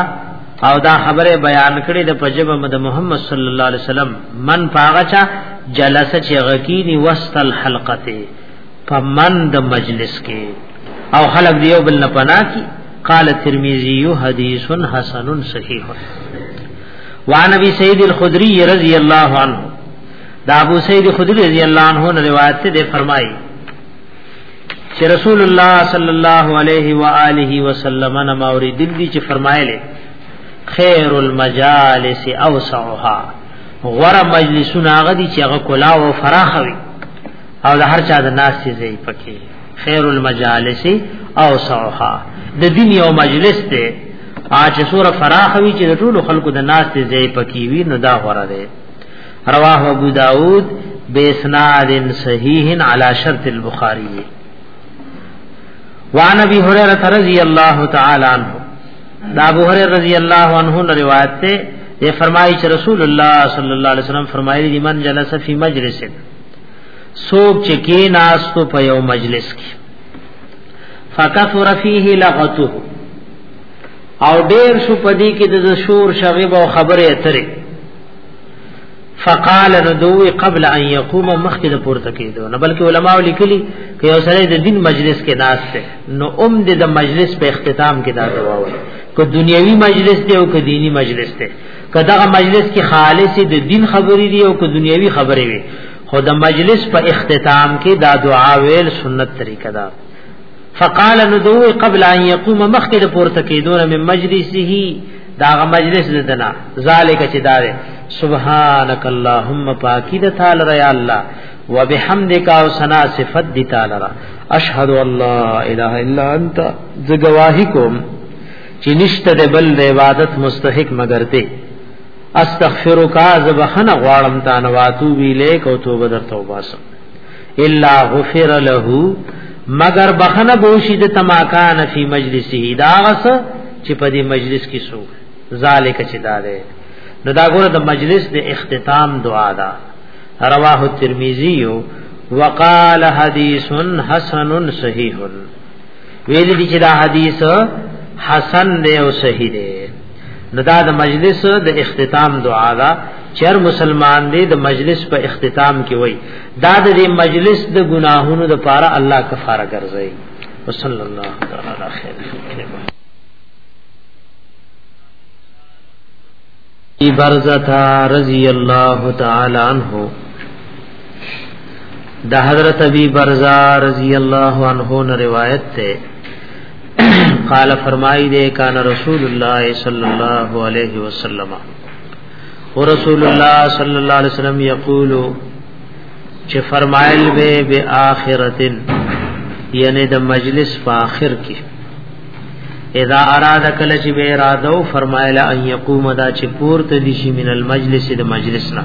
او دا خبره بیان کړي د پجبه مد محمد صلی الله علیه وسلم من پاغچا جلسه چې غکینی وسط الحلقته فمن د مجلس کې او خلق دیو بل نه پنا کی قال ترمذی حدیث حسن صحیح وعن ابي سعيد الخدري رضي الله عنه دا ابو سعيد الخدري رضي الله عنه نے روایت دے فرمائی چې رسول الله صلی الله علیه و آله وسلم نه ماوري دلی چې فرمایله خیر المجالس اوسعها غور مجلسونه هغه دي چې هغه کلا او فراخ وي او د هر چا د ناس چې زی پکې خیر المجالس اوسعها د دین یو مجلس ته ا چې سوره فراخ وی چې ټول خلکو د ناس ته ځای پکې وی نو دا غره ده رواه ابو داود بیسناد صحیح علی شرط البخاری وان ابي هريره رضی الله تعالی عنہ دا ابو هريره رضی الله عنه روایت ته یہ فرمائی چھ رسول اللہ صلی اللہ علیہ وسلم فرمائی دی من جلس فی مجلس سوک چھ کی ناس تو پیو مجلس کی فکثر فيه لغته او ډیر شو پدی کې د شور شغب او خبره اترې فقال ندوی قبل ان يقوم مخکې د پورته کېدو نه بلکې علما لیکلي چې یو سره د دین مجلس کې ناس ته نو اوم د مجلس په اختتام کې دا دوا وایي کو دنیوي مجلس دی او کو دینی مجلس دی کداغه مجلس کې خالص د دین خبرې دی او کو دنیوي خبرې وي خو د مجلس په اختتام کې دا دعا ویل سنت طریقه ده فقال ندو قبل ان يقوم مخکې پورته کېدون من مجلسه دا غ مجلس دنا ذالک چې دار سبحانك اللهم پاکی د تعالی را یا الله وبحمدک او سنا صفت دی تعالی را اشهد الله اله الا انت ز گواہی کوم چې نشته د بل د عبادت مستحق مگر ته استغفرک ز بخنه غواړم تا نه واتو وی لیک او توبه در توبه سم الا غفر له مگر بخنه بوشی د تماکان فی مجلسه دا غس چې په دې مجلس کې سو ذالک چې دا ده نو دا ګوره د مجلس د اختتام دعا ده رواه الترمذی وقال حدیث حسن صحیح ویل دي چې دا حدیث حسن دی او صحیح دی نو دا د مجلس د اختتام دعا ده چر مسلمان دی د مجلس په اختتام کې وای دا د مجلس د ګناهونو د پاره الله کفاره ګرځي وصلی الله تعالی علی خیر ای برزتا رضی الله تعالی عنہ دا حضرت ابی برزا رضی اللہ عنہ نے روایت تے قال فرمای دے کان رسول الله صلی الله علیه وسلم او رسول الله صلی الله علیه وسلم یقول چې فرمایل به به اخرتن یعنی د مجلس په اخر کې اذا اراد کله چې به اراده او فرمایله ان یقوم دا چې پورته دي شي من المجلس د مجلس نه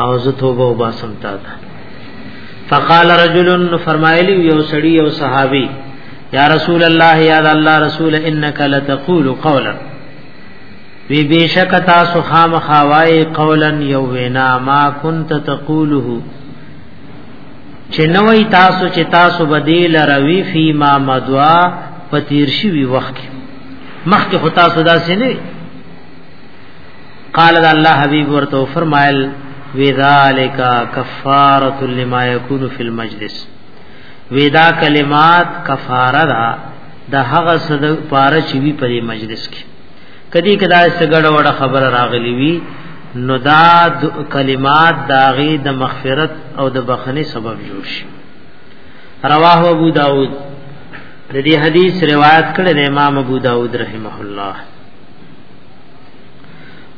او زه توبه وباسم تا ته فقال رجل فرمایلی یو سړی یو صحابي یا رسول الله یا الله رسول انک لتقول قولا وی بیشک تاسو خامخوای قولا یو وینا ما كنت تقوله چې نوې تاسو چې تاسو بدیل روي فی ما مدوا پتیر شوی وخت مخکې خو تاسو داسې نه قال دا الله حبيب ورته فرمایل وذالک کفاره لما يكون في المجلس ودا کلمات کفاره دا د هغه صد پاره چې وی په مجلس کې کدی کدا سګړ وړ خبر راغلی وی نو دا کلمات داغي د مغفرت او د بخنه سبب جوړ شي رواه ابو داود د دې حدیث روایت کړی د امام ابو داود رحمه الله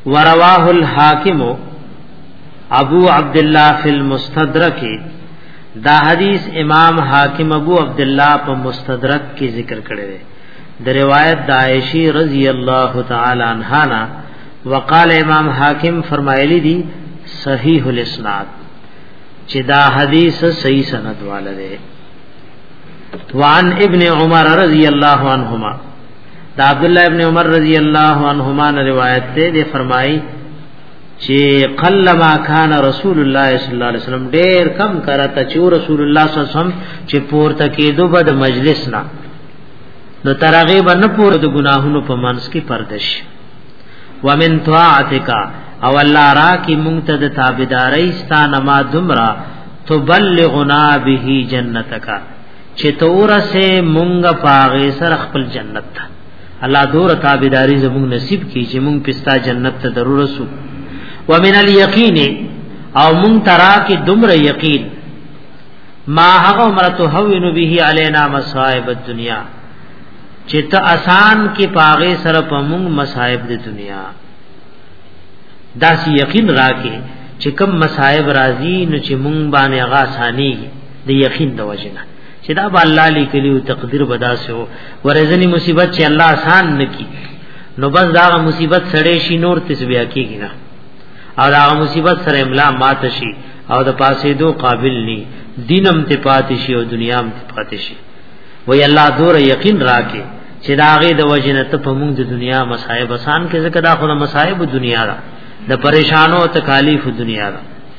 ورواه الحاکم ابو عبد الله فی المستدرک دا حدیث امام حاکم ابو عبد الله په مستدرک کې ذکر کړی دی د روایت د عائشی رضی الله تعالی عنها نا وقال امام حاکم فرمایلی دی صحیح الاسناد چې دا حدیث صحیح سند والده وعن ابن عمر رضی الله عنهما دا عبد الله ابن عمر رضی الله عنهما روایت ته دی فرمایي چې قلما کان رسول الله صلی الله علیه وسلم ډیر کم کراته چې رسول الله صلی الله علیه وسلم چې پورته کېدو بد مجلس نه نو ترغه بن پور د ګناهونو په منس کې پردش ومن طاعتک او الله را کی مونږ ته د تابعداري ستانه ما دمرا تبلغنا به جنتک چې تور سه مونږه پاغه سر خپل جنت ته الله دور تابعداري زموږ نصیب کی چې مونږ پستا جنت ته ضرور سو ومن اليقین او مونږ ترا کې دومره یقین ما هغه مرته هوینو به علینا مصائب الدنیا چې ته آسان کې پاغه سر پمون مصائب د دنیا داس یقین راکې چې کم مصائب راځي نو چې مونږ باندې غا ثاني د یقین د وجنه چې دا به الله لیکلی او تقدیر به داسې و ورځنی مصیبت چې الله آسان نکي نو بس دا مصیبت سړې شي نور تسبیح کیږي نه او دا مصیبت سره املا مات شي او د پاسې دو قابل ني دینم ته پاتې شي او دنیا هم ته پاتې شي وای الله دور یقین راکې چې دا غي د وجنه ته په موږ د دنیا مصايب آسان کې ځکه دا خو د مصايب دنیا ده د پریشانو تکالیف دنیا ده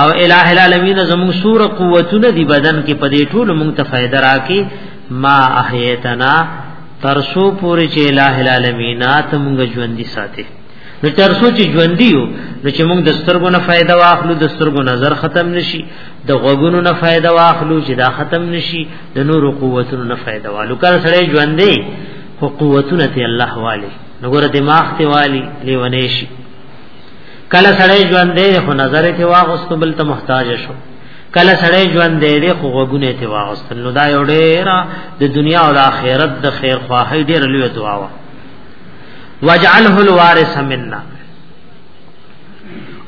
او الہ العالمین زمون سور قوتونه دی بدن کې پدې ټول مونږ ته فائدہ راکې ما احیتنا ترسو پوری چې الہ العالمین ته مونږ ژوند دي ساتي نو ترسو چې ژوند دیو نو چې مونږ د سترګو نه فائدہ واخلو د سترګو نظر ختم نشي د غوګونو نه فائدہ واخلو چې دا ختم نشي د نور قوتونو نه فائدہ والو کله سره ژوند دی خو قوتونه ته الله والي نګور دماغ ته والي لیونه شي کله سړی ژوند دی خو نظر ته واغستو بل ته محتاج شو کله سړی ژوند دی خو غوګونه ته واغستل نو دا یو ډیر د دنیا او د آخرت د خیر خواهی ډیر لوی دعا وا وجعله الوارث منا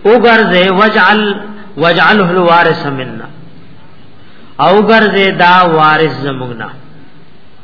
او ګرځه وجعل وجعله الوارث منا او ګرځه دا وارث زموږ نه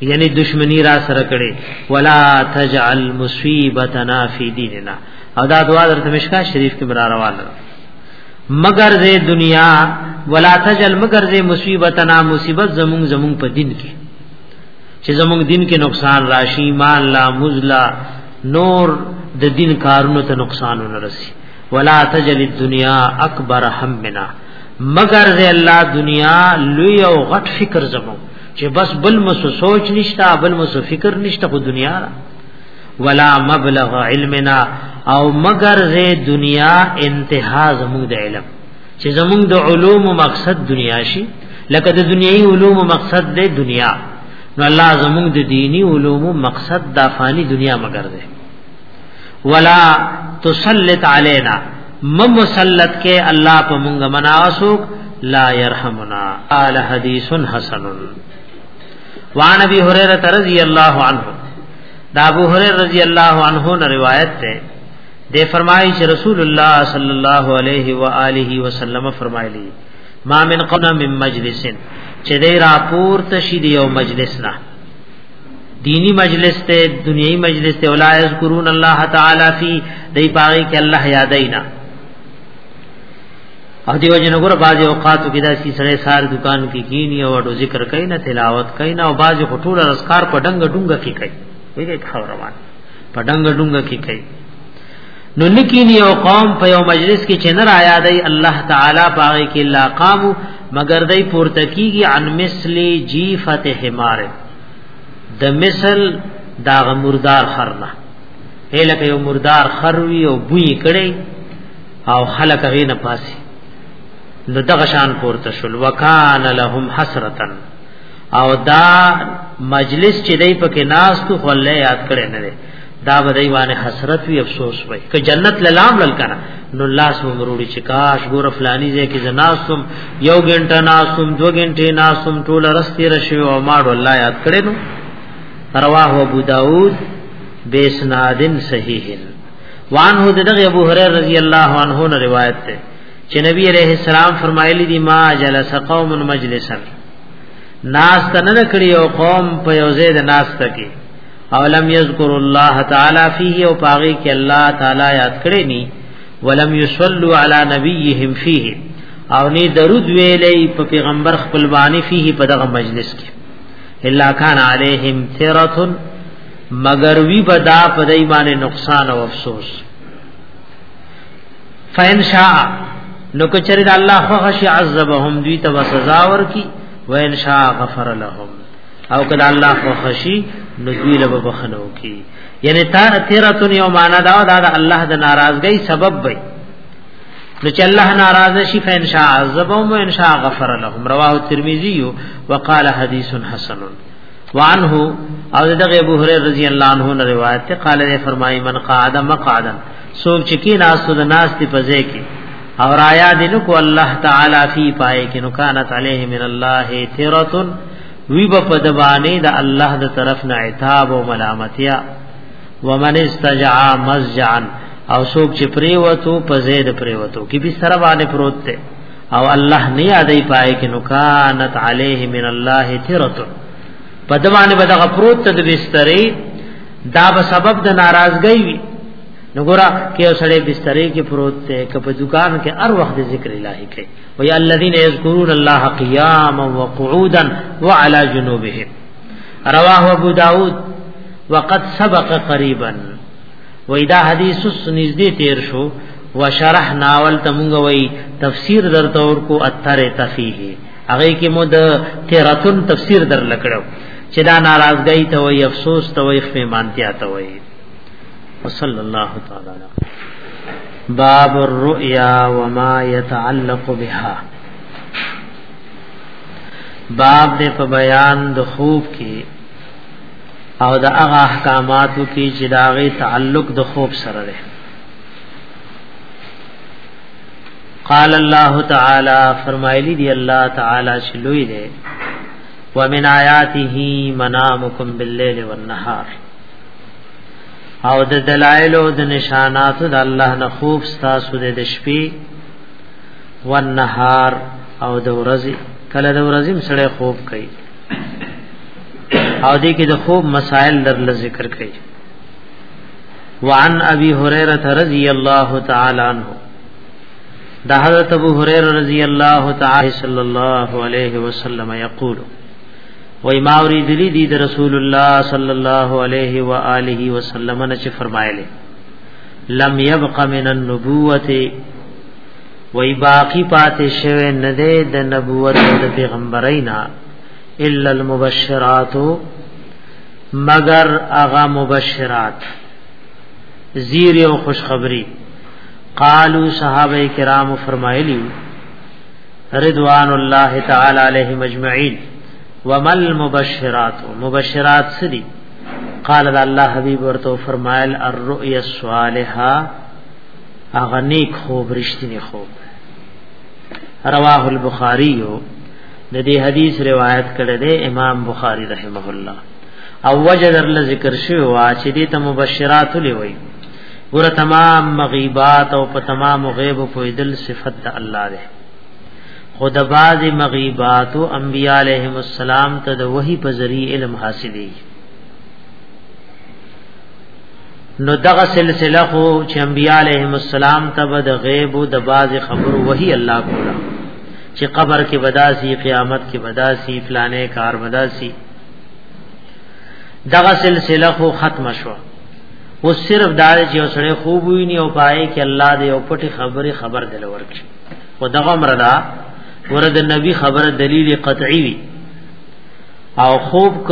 یعنی دشمنی را سره کړي ولا تجعل مصیبتنا فی دیننا او دا دعا درته مشکا شریف کې برا روانه مگر زه دنیا ولا تجعل مگر زه مصیبتنا مصیبت زمون زمون په دین کې چې زمون دین کې نقصان راشي مال لا مزلا نور د دین کارونو ته نقصان ونرسي ولا تجل الدنيا اکبر همنا مگر زه الله دنیا لوی او غټ فکر زمو چې بس بل مس سوچ نشتا بل مس فکر نشتا خو دنیا را ولا مبلغ علمنا او مگر زه دنیا انتها زموږ د علم چې زموږ د علوم مقصد دنیا شي لکه د دنیوي علوم مقصد د دنیا نو الله زموږ د دینی علوم مقصد د فانی دنیا مگر ده ولا تسلط علينا ممسلط کې الله په مونږ مناسوک لا يرحمنا قال حديث حسن وعن ابي هريره رضي الله عنه دا ابو هريره رضي الله عنه نے روایت ہے دے فرمائی چې رسول الله صلی الله علیه و آله وسلم فرمایلی ما من قنا من مجلس چې دې راپور تشید یو مجلس نه دینی مجلس ته دنیوي مجلس ته ولا یذکرون الله تعالی فی دای پاره کې الله یادینا او دیو جن ګور باز اوقات کې دا سی سره سار دکان کې کینی او ډو ذکر کین نه تلاوت کین او باز خټول رسکار په ډنګ ډنګ کې کین ویګه خبر روان په ډنګ ډنګ کې کین نو نکینی او قوم په یو مجلس کې چې نه را یادای الله تعالی پاره کې لا قامو مگر دای پورته کیږي عن مثلی جیفته حماره د مثل دا مردار خرنه هله کې یو مردار خر وی او بوی کړي او خلک غي نه پاسي نو دغه شان پورته شول وکانه لهم حسرتن او دا مجلس چې دای په کې ناس تو خلې یاد کړي نه دا بدای باندې حسرت وی افسوس وی که جنت للام لل کنه نو لاس ممروړي چې کاش ګور فلانی ځای کې زناسم یو غنټه ناسم دو غنټه ناسم ټول رستي رشي او ما الله یاد کړې نو رواه ابو داود بیسنادن صحیح وانه دغه ابو هريره رضی الله عنه نه روایت ده چې نبی عليه السلام فرمایلی دي ما جلس قوم مجلسا ناس تنه کړی او قوم په یو ځای د ناس تکي اولم یذکر الله تعالی فیه او پاغي کې الله تعالی یاد کړی ني ولم یصلوا علی نبیهم فیه او نه درود ویلې په پیغمبر خپل باندې فيه په دغه مجلس کې الا کان علیهم ثرۃ مگر وی بدا په دای باندې نقصان او افسوس فین شاء نو کچری الله خو خشی عذبهم دوی ته سزا ورکی وین شاء غفر لهم او کدا الله خو خشي نو دوی له بخنو کی یعنی تا تیرتون یو معنا دا دا, دا الله د ناراضګۍ سبب وي نو چې الله ناراض شي فإن شاء عذبهم وإن شاء غفر لهم رواه الترمذي وقال حديث حسن وعنه او دغه ابو هريره رضی الله عنه نے روایت ته قال نے فرمایي من قعد مقعدا سوچ چې کی ناس د ناس دی پځه کی اور آیا دین کو الله تعالی فی پائے کینو کانت علیہ من الله تیرتن وی په پدوانه د الله د طرف نه عتاب او ملامتیا ومن استجع مسجعا او څوک چې پریوتو په زید پریوتو کې به سره باندې پروت ته او الله نه یادې پای کې نکانت علیه من الله ترت پدوانه به دغه پروت ته د بسترې دا به سبب د ناراضګۍ وي نګورا کې سړې بسترې کې پروت ته کپ دکان کې هر وخت ذکر الهي کوي ويا الذين يذكرون الله قياما وقعودا وعلى جنوبهم رواه ابو داود وقد سبق قريبا وإذا حديث نزدې تیر شو وشرحنا ولتمغ وی تفسیر درته ور کو اثر تفیه هغه کې مو د تیراتن تفسیر در لکړو چې دا ناراضګۍ ته وي افسوس ته وي خپې مانتیا ته وي وصلى الله تعالى على باب الرؤيا وما يتعلق بها باب دې په بیان د خوب کې او د هغه احکاماتو کې چې دا غي تعلق د خوب سره دی قال الله تعالی فرمایلی دی الله تعالی شلوی دی ومن آیاته منامکم باللیل والنهار او د دلائل او د نشانات د الله نه خوب تاسو د شپې والنهار او د ورځې کله د ورځې سره خوب کوي او دې کې د خوب مسائل در ذکر کوي وعن ابي هريره رضي الله تعالى عنه دا حضرت ابو هريره رضي الله تعالى صلى الله عليه وسلم يقول وای ما اوریدلی دی د رسول الله صلی الله علیه و آله وسلم نه چې فرمایلی لم يبق من النبوت وای باقی پاتې شوه نه ده د نبوت او د پیغمبرینا الا المبشرات مگر اغا مبشرات زیر او خوشخبری قالو صحابه کرام فرمایلی رضوان الله تعالی علیهم اجمعین ومل مبشرات مبشرات سری قال دا الله حبیب ورته فرمایل الرؤیا الصالحه اغه نیک خوب رښتینی خوب رواه البخاری د دې حدیث روایت کړی دی امام بخاری رحمه الله او وجه در ذکر شوی وا چې دې ته مبشرات لوي ګور تمام مغیبات او په تمام غیب پویدل صفت د الله ده خود باز مغیبات او انبیاء علیهم السلام ته د وحی په ذریعہ علم حاصلې نو دغه سلسله خو چې انبیاء علیهم السلام ته د غیب او د باز خبر وحی الله کولا چې قبر کې بداسي قیامت کې بداسي فلانه کار بداسي دغه سلسله خو ختم شوه او صرف دا چې وسړی خوب ویني او پای کې الله دې او پټي خبره خبر دل ورکړي او دغه مردا ورته نبی خبره دلیل قطعی وی او خوب ک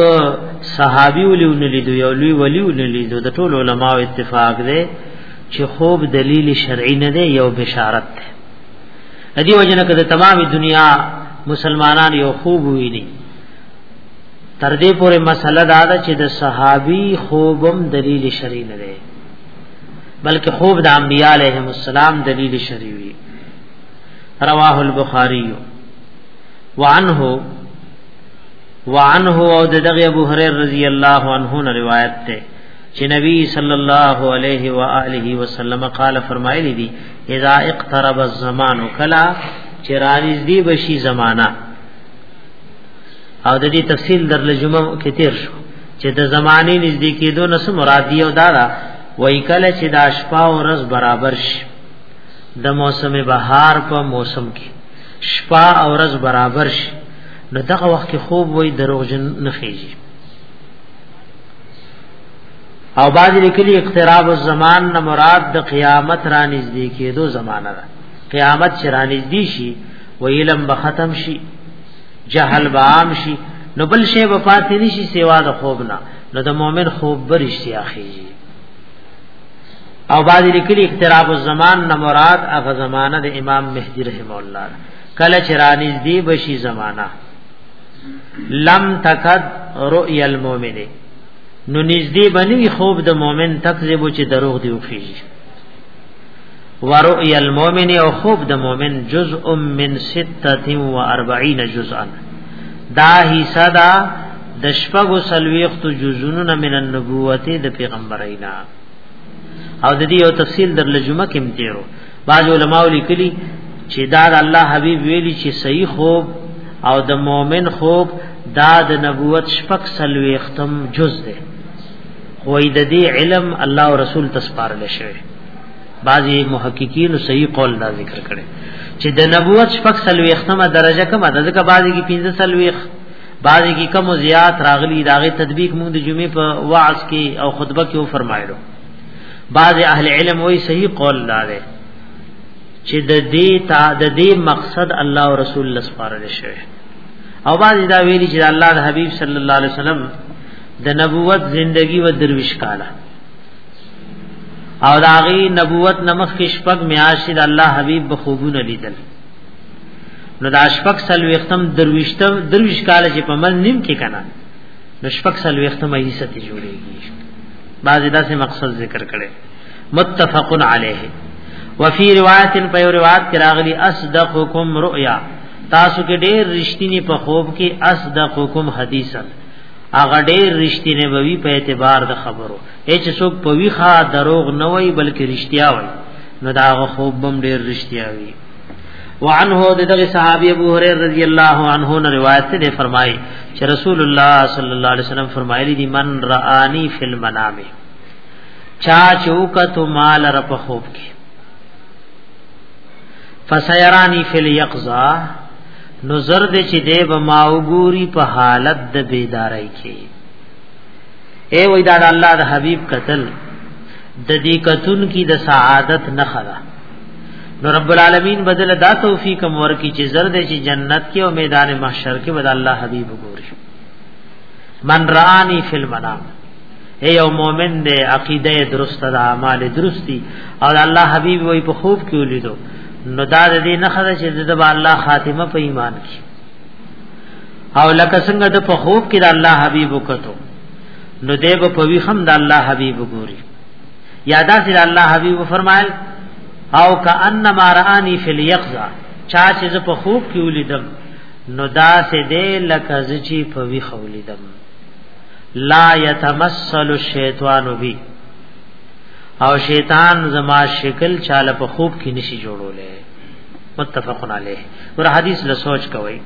صحابي ولون لیدو یو لوی ولی ولون لیدو د ټول علما اتفاق دی چې خوب دلیل شرعي نه دی یو بشارت دی ادي وجنه کده تمام دنیا مسلمانان یو خوب ویني تر دې پورې مسله دا ده چې د صحابي خوبم دلیل شرعي نه دی بلکې خوب د انبیاء علیهم السلام دلیل شرعي وي رواه البخاری وعنه وعنه او دغه ابو هريره رضی الله عنه نه روایت ده چې نبی صلی الله علیه و آله وسلم قال فرمایلی دي اذا اقترب الزمان کلا چرانیز دی بشی زمانہ او د دې تفصیل در لجمه کې تیر شو چې د زمانه نږدې کېدو نه سم مراد دی او دا وای کله چې د شپه او ورځ برابر شي د موسم بهار په موسم کې شپه او ورځ برابر شي نو دغه وخت کې خوب وای دروغجن نه خېږي او باج لیکلي اقتراب الزمان نه مراد د قیامت را نږدې کېدو زمانہ ده قیامت چې را نږدې شي ویلم به ختم شي جهل به عام شي نو بل شی به پاتې نشي سوا د خوب نه نو د مؤمن خوب برشتیا خيږي او بعد لیکلی اقتراب الزمان نه مراد هغه زمانہ د امام مهدی رحم الله کله چرانیز دی بشی زمانہ لم تکد رؤیا المؤمن نو نږدې بنوي خوب د مؤمن تکذب چې دروغ دی وکړي ورؤيا المؤمن او خوب د مؤمن جزء من 46 جزءا دا حصہ دا د شپږو سلويخت جزونو من النبوت د پیغمبرینا او د دې یو تفصیل در لجمه کې متیرو بعض علما لیکلي چې دا د الله حبيب ویلي چې صحیح خوب او د مؤمن خوب دا د نبوت شپږ سلويختم جز ده وې د دې علم الله او رسول تسپارل شوی بعضی محققین صحیح قول دا ذکر کړي چې د نبوت شپږ سلوي ختمه درجه کومه ده ځکه بعضی کې 15 سلوي بعضی کې کم او زیات راغلي داغه تطبیق موږ د جمعې په وعظ کې او خطبه کې و فرمایلو بعضی اهل علم وایي صحیح قول دا ده چې د دې تا د دې مقصد الله او رسول الله سپارل شوی او بعضی دا ویلي چې الله د حبیب صلی الله علیه وسلم د نبوت زندگی و درویش کاله او داغي نبوت نمخ کې شپږ میاشتې د الله حبيب بخوبونه لیدل نو دا شپږ سل وختم درويشتم درويش کال چې په من نیم کې کنا نو شپږ سل وختم حصہ ته جوړيږي بعضی دا سه مقصد ذکر کړي متفق علیه وفي روایت په یو روایت کې راغلي اصدقکم رؤیا تاسو کې ډېر رښتینی په خوب کې اصدقکم حدیثا هغه ډېر رښتینی بوي په اعتبار د خبرو هیڅ څوک په ویخه دروغ نه وای بلکې رښتیا وای نو دا خوب بم ډیر رښتیا وی وعنه د دغه صحابي ابو هريره رضی الله عنه نه روایت ده فرمایي چې رسول الله صلی الله علیه وسلم فرمایلی دي من رآنی فی المنام چا چوکت مال را په خوب کې فسيرانی فی الیقظه نظر دې چې دې به ما وګوري په حالت د بیدارۍ کې اے وای دا الله د حبیب قتل د دې قتل کی د سعادت نه خلا نو رب العالمین بدل دا توفیق مور کی چې زرد چې جنت کې او میدان محشر کې بدل الله حبیب ګوري من رانی فی المنام اے یو مومن دے عقیدہ درست دا اعمال درستی او الله حبیب وای په خوب کې ولیدو نو دا دې نه خدا چې د الله خاتمه په ایمان کې او لکه څنګه د په خوب کې د الله حبيب وکړو نو دی به په وی هم د الله حبيب ګوري یادا سي د الله حبيب فرمایل او کانما رانی فی الیقظه چا چې په خوب کې ولیدم نو دا سه دې لکه زچی په وی خولیدم لا يتمثل الشیطان بی او شیطان زما شکل چاله په خوب کې نشي جوړولې متفقن علیه ور حدیث له سوچ کوي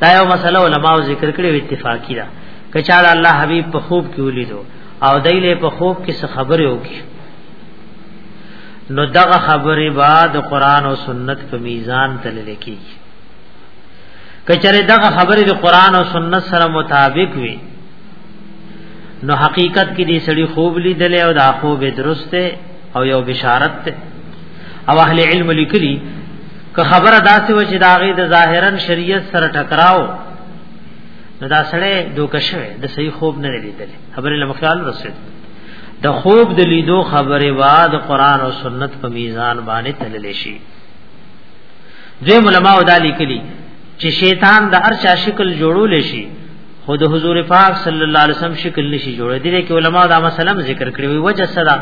دا یو مسله علما ذکر کړي اتفاقی ده کچاله الله حبیب په خوب کې ولیدو او دایله په خوب کې څه خبره وکړي نو دغه خبره بعد قران او سنت په میزان تل لیکي کچره دغه خبره د قران او سنت سره مطابق وي نو حقیقت کې دې سړي خوب لیدل او دا خوب درسته او یو بشارت ته او اهل علم لیکلی که خبره داسې و چې دا غي د ظاهرا شریعت سره ټکراو نو دا سړی دوکه شوی د صحیح خوب نه لیدل خبره لمخال رسید د خوب د لیدو خبره واد قران او سنت په میزان باندې تلل شي دوی علماء دا لیکلي چې شیطان د هر چا شکل جوړول شي خو د حضور پاک صلی الله علیه وسلم شکل نشي جوړ دي کې علماء دا مسله ذکر کړی وي وجه صدا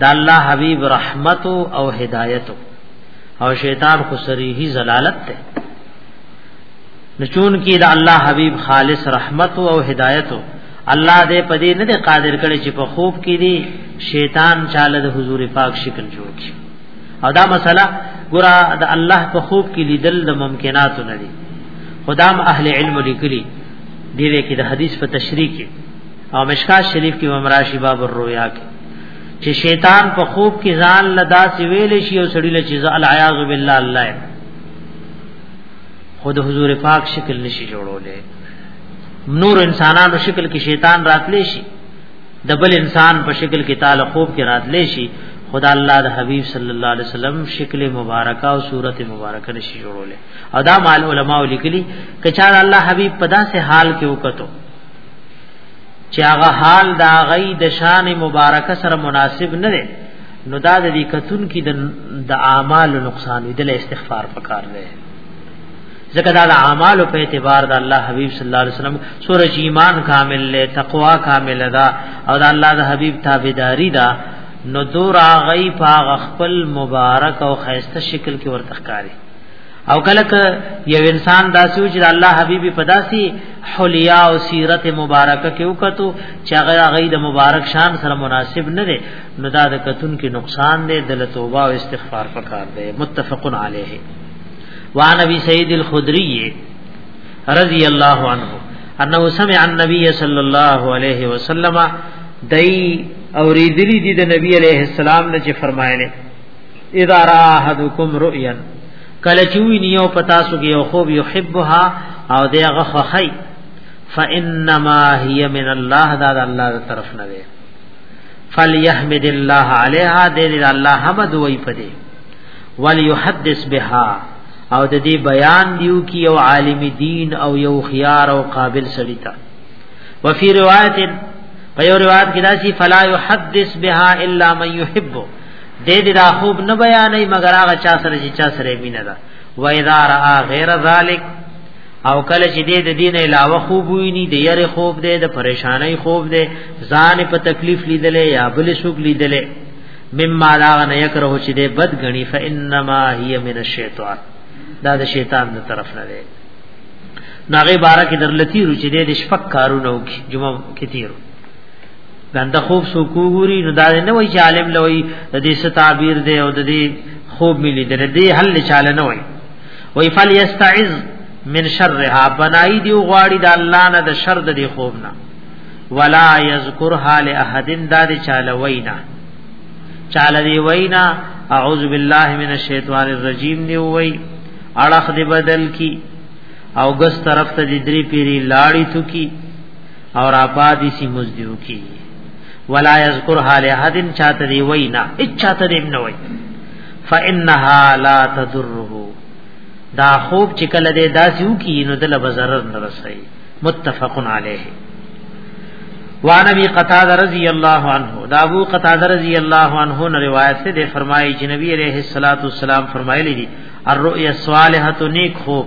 دا الله حبیب رحمت او هدایت او شیطان خو سریحی زلالت ته نچون کې دا الله حبیب خالص رحمت او هدایت الله دې پدې نه دې قادر کړي چې په خوب کې دي شیطان چاله د حضور پاک شکل جوړ کړي او دا مسله ګره د الله په خوب کې لیدل د ممکنات نه دي خدام اهل علم لیکلي دې کې د حدیث په تشریح کې او مشکا شریف کې ممراشی باب الرؤیا کې چې شیطان په خوب کې ځان لدا سی ویل شي او سړی له چیز العیاذ بالله الله خود حضور پاک شکل نشي جوړولې نور انسانانو شکل کې شیطان راتلې شي دبل انسان په شکل کې تعالی خوب کې راتلې شي خدا الله د حبیب صلی الله علیه وسلم شکل مبارکه او صورت مبارکه نشي جوړولې او دا مال علماء لیکلي کچار الله حبیب پدا سے حال کې وکړو چې هغه حال دا غي د شان مبارک سره مناسب نه دی نو دا د دې کتون کې د اعمال نقصان دی د استغفار پکار دی ځکه دا د اعمال په اعتبار د الله حبیب صلی الله علیه وسلم سورې ایمان کامل له تقوا کامل ده او د الله د حبیب تابعداري ده نو دور اغی پاغ خپل مبارک او خیسته شکل کې ورتخکاری او کله ک یو انسان داسې و چې الله حبیبي پداسي حلیا او سیرت مبارکه کې وکړو چې هغه هغه د مبارک شان سره مناسب نه دی نو دا د کتون کې نقصان دی د توبه او استغفار پکار دی متفق علیه وعن ابي سعيد الخدري رضي الله عنه انه سمع النبي صلى الله عليه وسلم دای اوریدلی دی د نبی علیہ السلام نه چې فرمایله اذا را احدکم رؤیا کله چې وینیو پتا سو کې یو خوب یحبها او دغه خوخی فانما هي من الله دا د الله تر طرف نه دی فليحمد الله عليها دې دې الله حمد وای پدې وليحدث بها او د دې بیان دیو کی یو عالم دین او یو خيار او قابل سړی تا وفي روایت په یو روایت کې دا چې فلا يحدث بها الا من يحبه دې دې دا خوب نه بیانې مگر هغه چا سره چې چا سره مینه ده و اذا را غیر ذلک او کله چې دې د دین علاوه خوب ویني د یری خوب دې د پریشانای خوب دې ځان په تکلیف لیدلې یا بل شوک لیدلې مما لا نه یکره چې دې بد غنی فانما هی من الشیطان دا د شیطان د طرف نه دی ناغه بارا کې درلتی رو چې دې شپک کارونه وکي جمعه کې تیرو ګند خوب سو کووري نو دا نه وای چې عالم لوي د دې ست تعبیر دی او د دې خوب ملي د دې حل چاله نه وای وای فل یستعذ من شرها بنای دی غواړي د الله نه د شر د دې خوب نه ولا یذکرها لاحد دا دې چاله وینا چاله دی وینا اعوذ بالله من الشیطان الرجیم دی وای اړه دې بدل کی او ګس طرف ته دې درې پیری لاړی تو کی او راپادی سی مزدیو کی ولا یذکر حال احد چاته دی وینا اچاته دی نه وی فانها لا تضره دا خوب چې کله دې داسیو کی نو دل بزرر نه رسي متفق علیه وان ابي قتاده رضی الله عنه دا ابو قتاده رضی الله عنه نے روایت سے دے فرمائی جی نبی علیہ الصلوۃ والسلام فرمائے لی الرؤیا الصالحۃ نیک خوب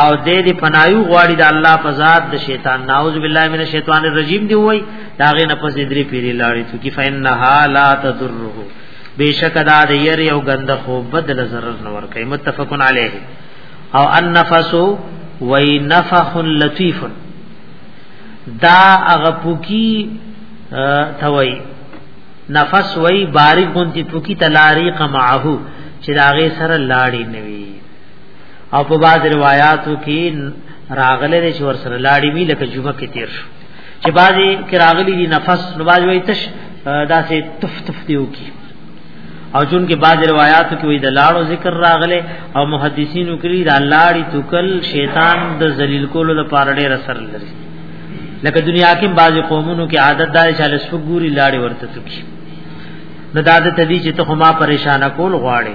او دې دې پنایو غواړي د الله په ذات د شیطان نعوذ بالله من الشیطان الرجیم دی وای دا غې نه پس درې پیری لاړې تو کی فینها لا تضره بیشک دا د ير یو غند خو بدل zarar نه ور کوي متفقن علیه او النفس وای نفخ لطیف دا هغه پوکی توي نفس وای باریک غونتی پوکی تلاریق معه چې دا غې سره لاړې نوي او په بعض روایتو کې راغله چې ور سره لاړی وی لکه جمعه کې تیر شو چې بعضی کې راغلی دی نفس نو بعضی وای تش داسې تف تف دیو کی او جون کې بعض روایتو کې وی د لاړو ذکر راغله او محدثینو کړي دا لاړی توکل شیطان د ذلیل کولو لپاره ډېر اثر لري لکه دنیا کې بعض قومونو کې عادت دار چې له سپګوري لاړې ورته تکي نو دا د تدې چې ته ما پریشان کول غواړي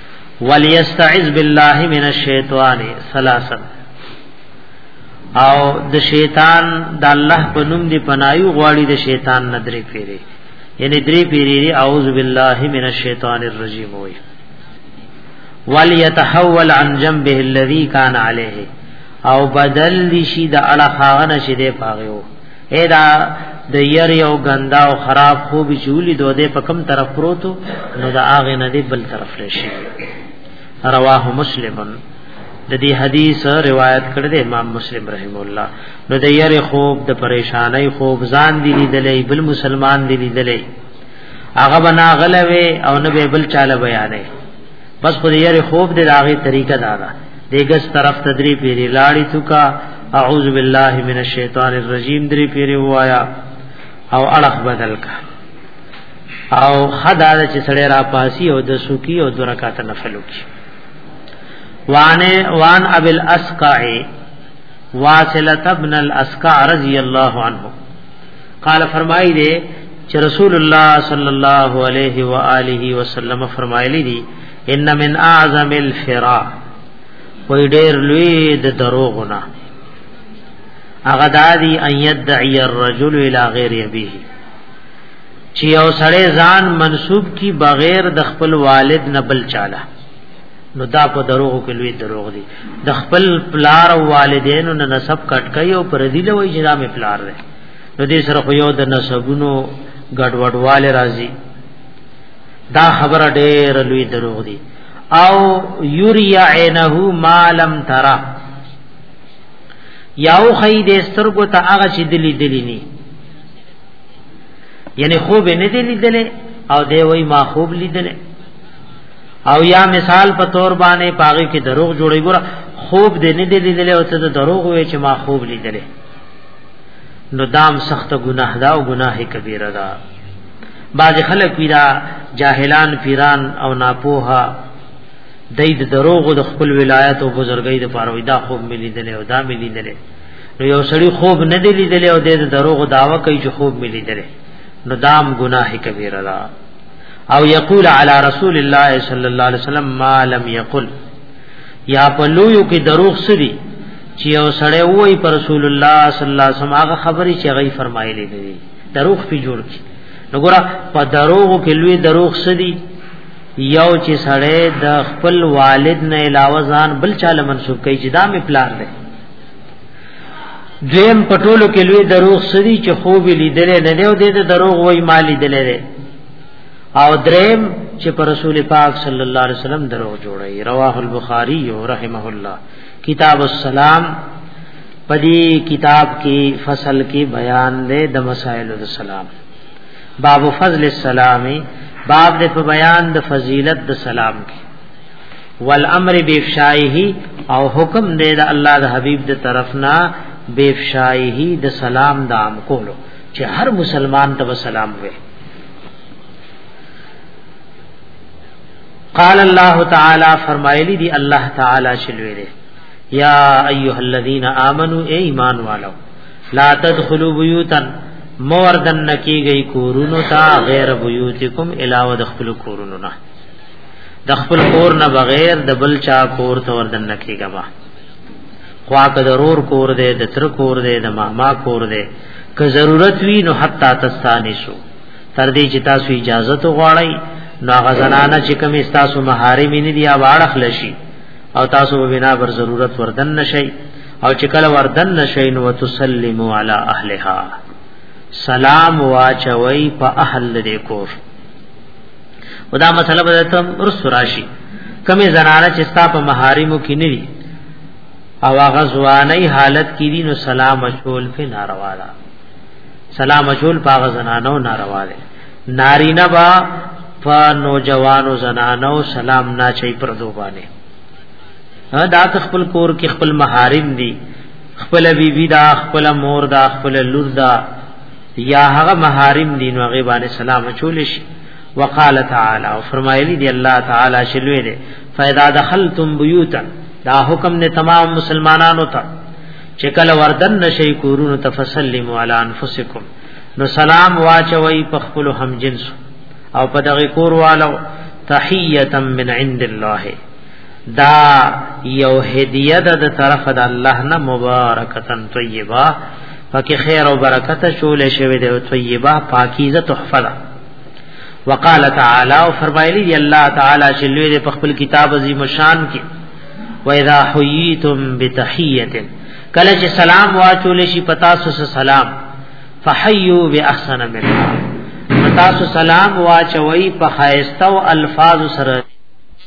وليستعذ بالله من الشیطان ثلاثا او د شیطان د الله په نوم دی پنایو غواړي د شیطان نه درې پیری یعنی درې پیری اعوذ بالله من الشیطان الرجیم وای وليتحول عن جنبه الذي كان عليه او بدل شي د اړه خاغنه شي د پاغيو ادا د ير یو غندا او خراب خوب جوړی دوه دې په کم طرف پروتو نو دا اغه نه دی بل طرف راشي رواه مسلمن د دې حدیث روایت کړی دی امام مسلم رحم الله نو د ير خوب د پریشانای خوب ځان دی لیدلې بل مسلمان دی لیدلې هغه بنا غلوي او نه به بل چاله بیانې بس خو یې خوب دې راغی طریقه دا ده دګس طرف تدری پیری لاړی تکا اعوذ بالله من الشیطان الرجیم دری پیری وایا او اړه بدل کا او خدا چې سړی را پاسی او د سوکی او درکات نفل وکي وان وان ابي الاسقع واصله ابن الاسقع رضی الله عنه قال فرمایي دي چې رسول الله صلی الله علیه و آله وسلم فرمایلی دي ان من اعظم الفرا وې ډېر لوی د دروغونه هغه دادی ان يدعي الرجل الى غير ابيه چې او سړی ځان منسوب کی بغیر د خپل والد نه بل چاله نو دا په دروغ کې لوی دروغ دي د خپل پلار او والدینو نه نسب کټ کوي او پر دې لوي چې دا مې پلار دی نو دې سره خو یو د نسبونو ګډوډواله راځي دا خبره ډېر لوی دروغ دي او یوری عینه ما لم ترى یاو خی دې سترګو ته هغه چې دلی دلی ني یعنی خوب نه دلی دلی او دی وای ما خوب لیدلې او یا مثال په تور باندې پاغي کې دروغ جوړي ګره خوب دې نه دې لیدل او ته دروغ وې چې ما خوب لیدل نو دام سخت ګناه دا او ګناه کبیره ده بعض خلک پیرا جاهلان پیران او ناپوها دای د دروغ د خپل ولایت او بزرګۍ د پاره وي دا خوب ملي دي او دا ملي دي نو یو سړی خوب نه دی لیدلی او د دروغ داوا کوي چې خوب ملي دي نو دام گناه کبیره ده او یقول علی رسول الله صلی الله علیه وسلم ما لم یقل یا په لویو کې دروغ سدي چې یو سړی وای پر رسول الله صلی الله علیه وسلم هغه خبرې چې غي فرمایلې دي دروغ په جوړ کې وګوره په دروغ کې لوی دروغ سدي یو چې سړی د خپل والد نه علاوه ځان بل چاله منسوب کوي چې دا می پلان دی دیم پټولو کې لوی دروغ سری چې خوب لیدل نه دی او د دروغ وای مال لیدل دی او دریم چې پر رسول پاک صلی الله علیه وسلم دروغ جوړی رواه البخاری رحمه الله کتاب السلام پدی کتاب کی فصل کی بیان دے د مسائل السلام باب فضل السلام باب دے په بیان د فضیلت د سلام کی والامر بافشائه او حکم دې د الله د حبيب د طرفنا بافشائه د سلام د عام کولو چې هر مسلمان ته سلام وي قال الله تعالی فرمایلی دی الله تعالی شلوی دی یا ایها الذین آمنو ای ایمان والو لا تدخلوا بیوتا موردن نکی گئی کورونو تا غیر بیوتکم علاوه د خپل کورونو نه د خپل کور نه بغیر د بل چا کور ته وردن نکیږه با خوا که ضرور کور دے د تر کور دے د ماما کور دے که ضرورت وی نو حتا تستانی شو تر دې چې تاسو اجازه تو غواړی نو هغه زنانه چې کوم تاسو محارم نه دی اواړخ لشي او تاسو به بنا بر ضرورت وردن نشي او چې کله وردن نشي نو تسلمو علی اهلها سلام واچوي په اهل دې کور ودا مسله به ته رس راشي کمه زنانه چې ستا په محارمو کې نه وي او هغه ځواني حالت کې دي نو سلام مشغول په ناروا ده سلام مشغول په هغه زنانو ناروا ده نارینه با په نوجوانو زنانو سلام نه چي پر دوبانه دا خپل کور کې خپل محارم دي خپل بیبي دا خپل مور دا خپل لور دا یا هغه محارم دي نو هغه باندې سلام چول شي وقال تعالی او فرمایلی دی الله تعالی شلوې دي فاذا دخلتم بيوتا دا حکم نه تمام مسلمانانو ته چې کله وردن نشي کورونو تفسلموا علی انفسکم نو سلام واچوي په خپل هم جنس او په دغه کور والو تحیه من عند الله دا یو هدیه ده د طرف د الله نه مبارکتن طیبه پکې خیر او برکت شول شوی دی او طیبه پاکیزه تحفه ده وقال تعالی او فرمایلی دی الله تعالی چې لوی دی په خپل کتاب عظیم شان کې و اذا حییتم بتحیه کله چې سلام واچول شي پتا سو سلام فحیو باحسن منها پتا سو سلام واچوي په خایسته او الفاظ سره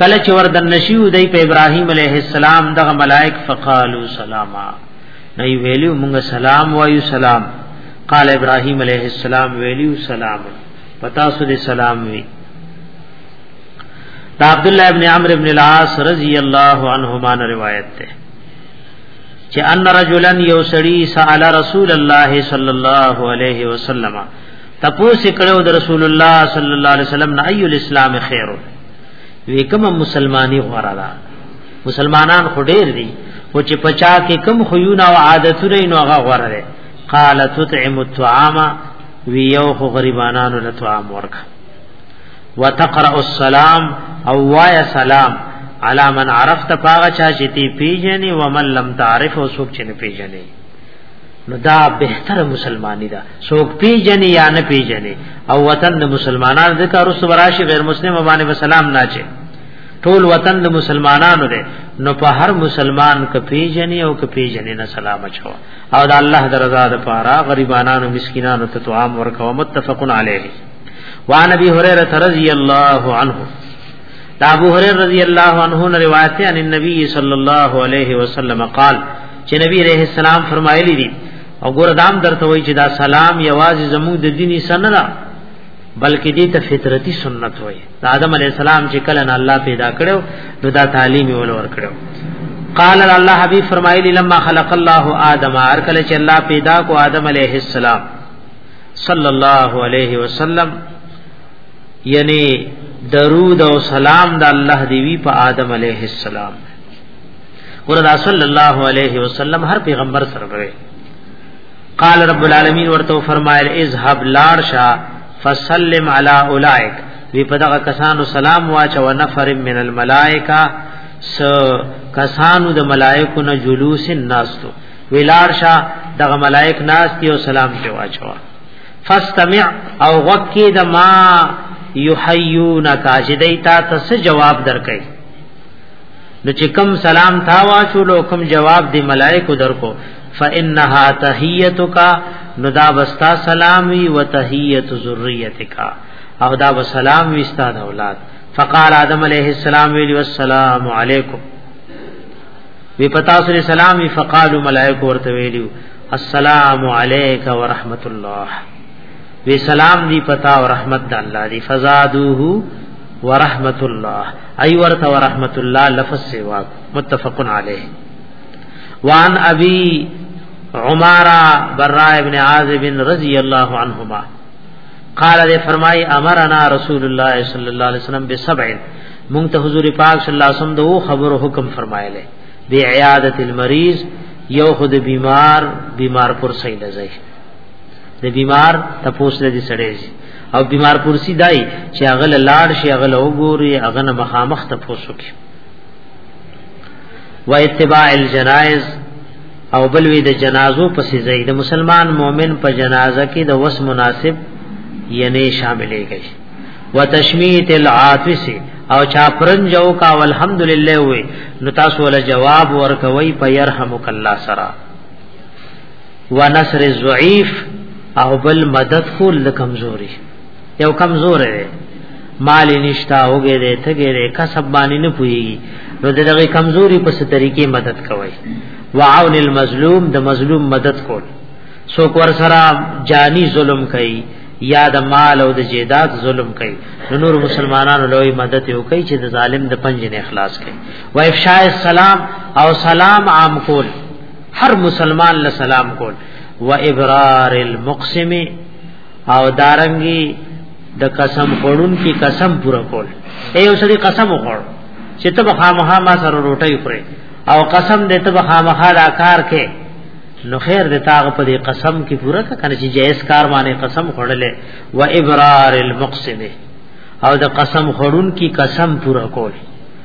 کله چې وردن نشیو دی په ابراهیم علیه السلام دغه ملائک فقالو سلاما نه ویلو موږ سلام وایو سلام قال ابراهیم علیه السلام ویلو سلام پتا سو دې سلام وی دا عبد الله ابن عمرو ابن العاص رضی الله عنهما روایت ده چې ان رجلا یو سړی سال رسول الله صلی الله علیه وسلم تپوس کړو د رسول الله صلی الله علیه وسلم نه ایو الاسلام خیرو وی کوم مسلمانی غره ده مسلمانان خو ډیر دي او چې پچا کې کم خيونه او عادتونه نو هغه غره ده قال تطعم الطعام وی یو خو غریبانانو له طعام ورک وتقرا السلام او وایا سلام علا من عرفت پاغه چا چې تی پیژنې ومن لم تعرف او سوک چې نه پیژنې نو دا بهتره مسلمانی ده څوک پیجنې یا نه پیجنې او وطن د مسلمانانو د کارو سبراشي غیر مسلم باندې وسلام نه چي ټول وطن د مسلمانانو ده نو په هر مسلمان ک پیجنې او ک پیجنې نه سلام اچو او د الله د رضا د پاره غریبانو مسکینانو ته توام ورکو متفقن علیه وان ابي هريره رضی الله عنه دا ابو هريره رضی الله عنه روایت ان النبي صلی الله علیه وسلم قال چې نبی رحم السلام فرمایلی دي او ګور دام درته وای چې دا سلام یوازې زموږ د دیني سنت نه بلکې دې ته فطرتي سنت وای د آدم علی السلام چې کله نه الله پیدا کړو نو دا تعلیم یې ولور کړو قال الله حبیب فرمایلی لما خلق الله آدم هر کله چې الله پیدا کو آدم علیه السلام صلی الله علیه وسلم یعنی درود او سلام د الله دی وی په آدم علیه السلام وردا صلی الله علیه وسلم هر پیغمبر سره غوي قال رب العالمین ورته فرمایل اذهب لارشا فسلم علی اولائک وی په دغه کسانو سلام واچ او نفر من الملائکه س کسانو د ملائکو نه جلوس ناستو ولارشا دغه ملائک ناستی او سلام ته واچو فاستمع او وکی د ما یحیونک چې دیتا تس جواب درکې نو چې کم سلام تا واشو لو کم جواب دی ملائکو درکو فانها تحیتک نو دا بستا سلام وی وتحیت ذریتک او دا بسلام وی استاد اولاد فقال آدم علیہ السلام ویلی والسلام علیکم وی پتا سره سلام وی فقالو ملائکه ورته ویلی السلام علیک ورحمت الله وی سلام دی پتا او رحمت د الله دی فزادوه ورحمت الله ای ورت ورحمت الله لفظ سوا متفق علیه وان ابي عمارا برا ابن عازب رضی اللہ عنہما قال دے فرمائی امرنا رسول اللہ صلی اللہ علیہ وسلم بسبع مونږ ته حضور پاک صلی الله علیه وسلم دو خبرو حکم فرمایله بی عیادت المریض یو خود بیمار بیمار پر صحیح لځای د بیمار تپوس لدی سړی او بیمار کرسی دای چې هغه لاړ شي هغه وګوري هغه نه مخامخ ته پوسوکي و اتباع الجنائز او بل وی د جنازو پسې زید مسلمان مؤمن په جنازه کې د وس مناسب ینه شاملې گئی وتشمیت العاطس او چا پرنجو کا والحمدلله وی نو تاسو ول جواب ورکوي په يرحمک الله سره ونصر الضعيف او بل مدد کول د کمزوري یو کمزور دی مال نشتا هوګه دی تګه دی کسب باندې نه پويږي نو دغه کمزوري په ستريکي مدد کوي وعون المظلوم د مظلوم مدد کول سو کور سره جانی ظلم کوي یا د مال او د جیدات ظلم کوي نور مسلمانانو لوی مدد یو کوي چې د ظالم د پنج نه اخلاص کوي و افشاء السلام او سلام عام کول هر مسلمان له سلام کول و ابرار المقسم او دارنګي د قسم خورون کی قسم پورا کول اے یو سړي قسم وخور چې ته بخامها ما سره روټي خوري او قسم دې ته بخامها دا کار کې نو خیر دې تاغه په دې قسم کې پورا کنه چې جائز کار باندې قسم خورلې و ابرار المقسم او د قسم خورون کی قسم پورا کول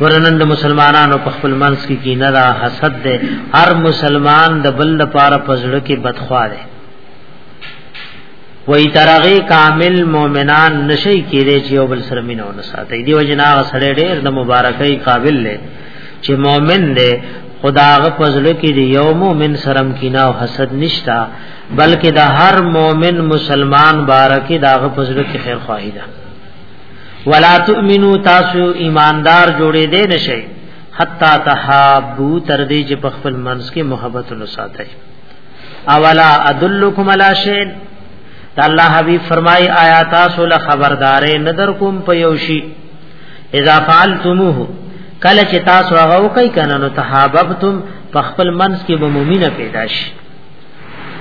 ورنن د مسلمانانو په خپل منځ کې کی نه دا حسد ده هر مسلمان د بل لپاره پزړه کې بدخوا ده وې ترغه کامل مؤمنان نشي کېږي چې یو بل سره مينو نه ساتي دی وجنا سره ډېر د مبارکۍ قابل له چې مؤمن دی خداغه پزړه کې دی یو مؤمن سرم کینا او حسد نشتا بلکې د هر مؤمن مسلمان بارکه داغه پزړه کې خیر خواهی ده ولا تؤمنو تاسو ایماندار جوړې دې نشئ حتا تحابو تر دې چې په خپل منځ کې محبت ولساتئ اولا ادلکم علی شیء الله حبیب فرمای آیا تاسو له خبردارې نظر کوم په یوشي اذا فعلتموه کله چې تاسو هغه وکي کنه نو تحاببتم په خپل منځ کې به مؤمنه پیدا شي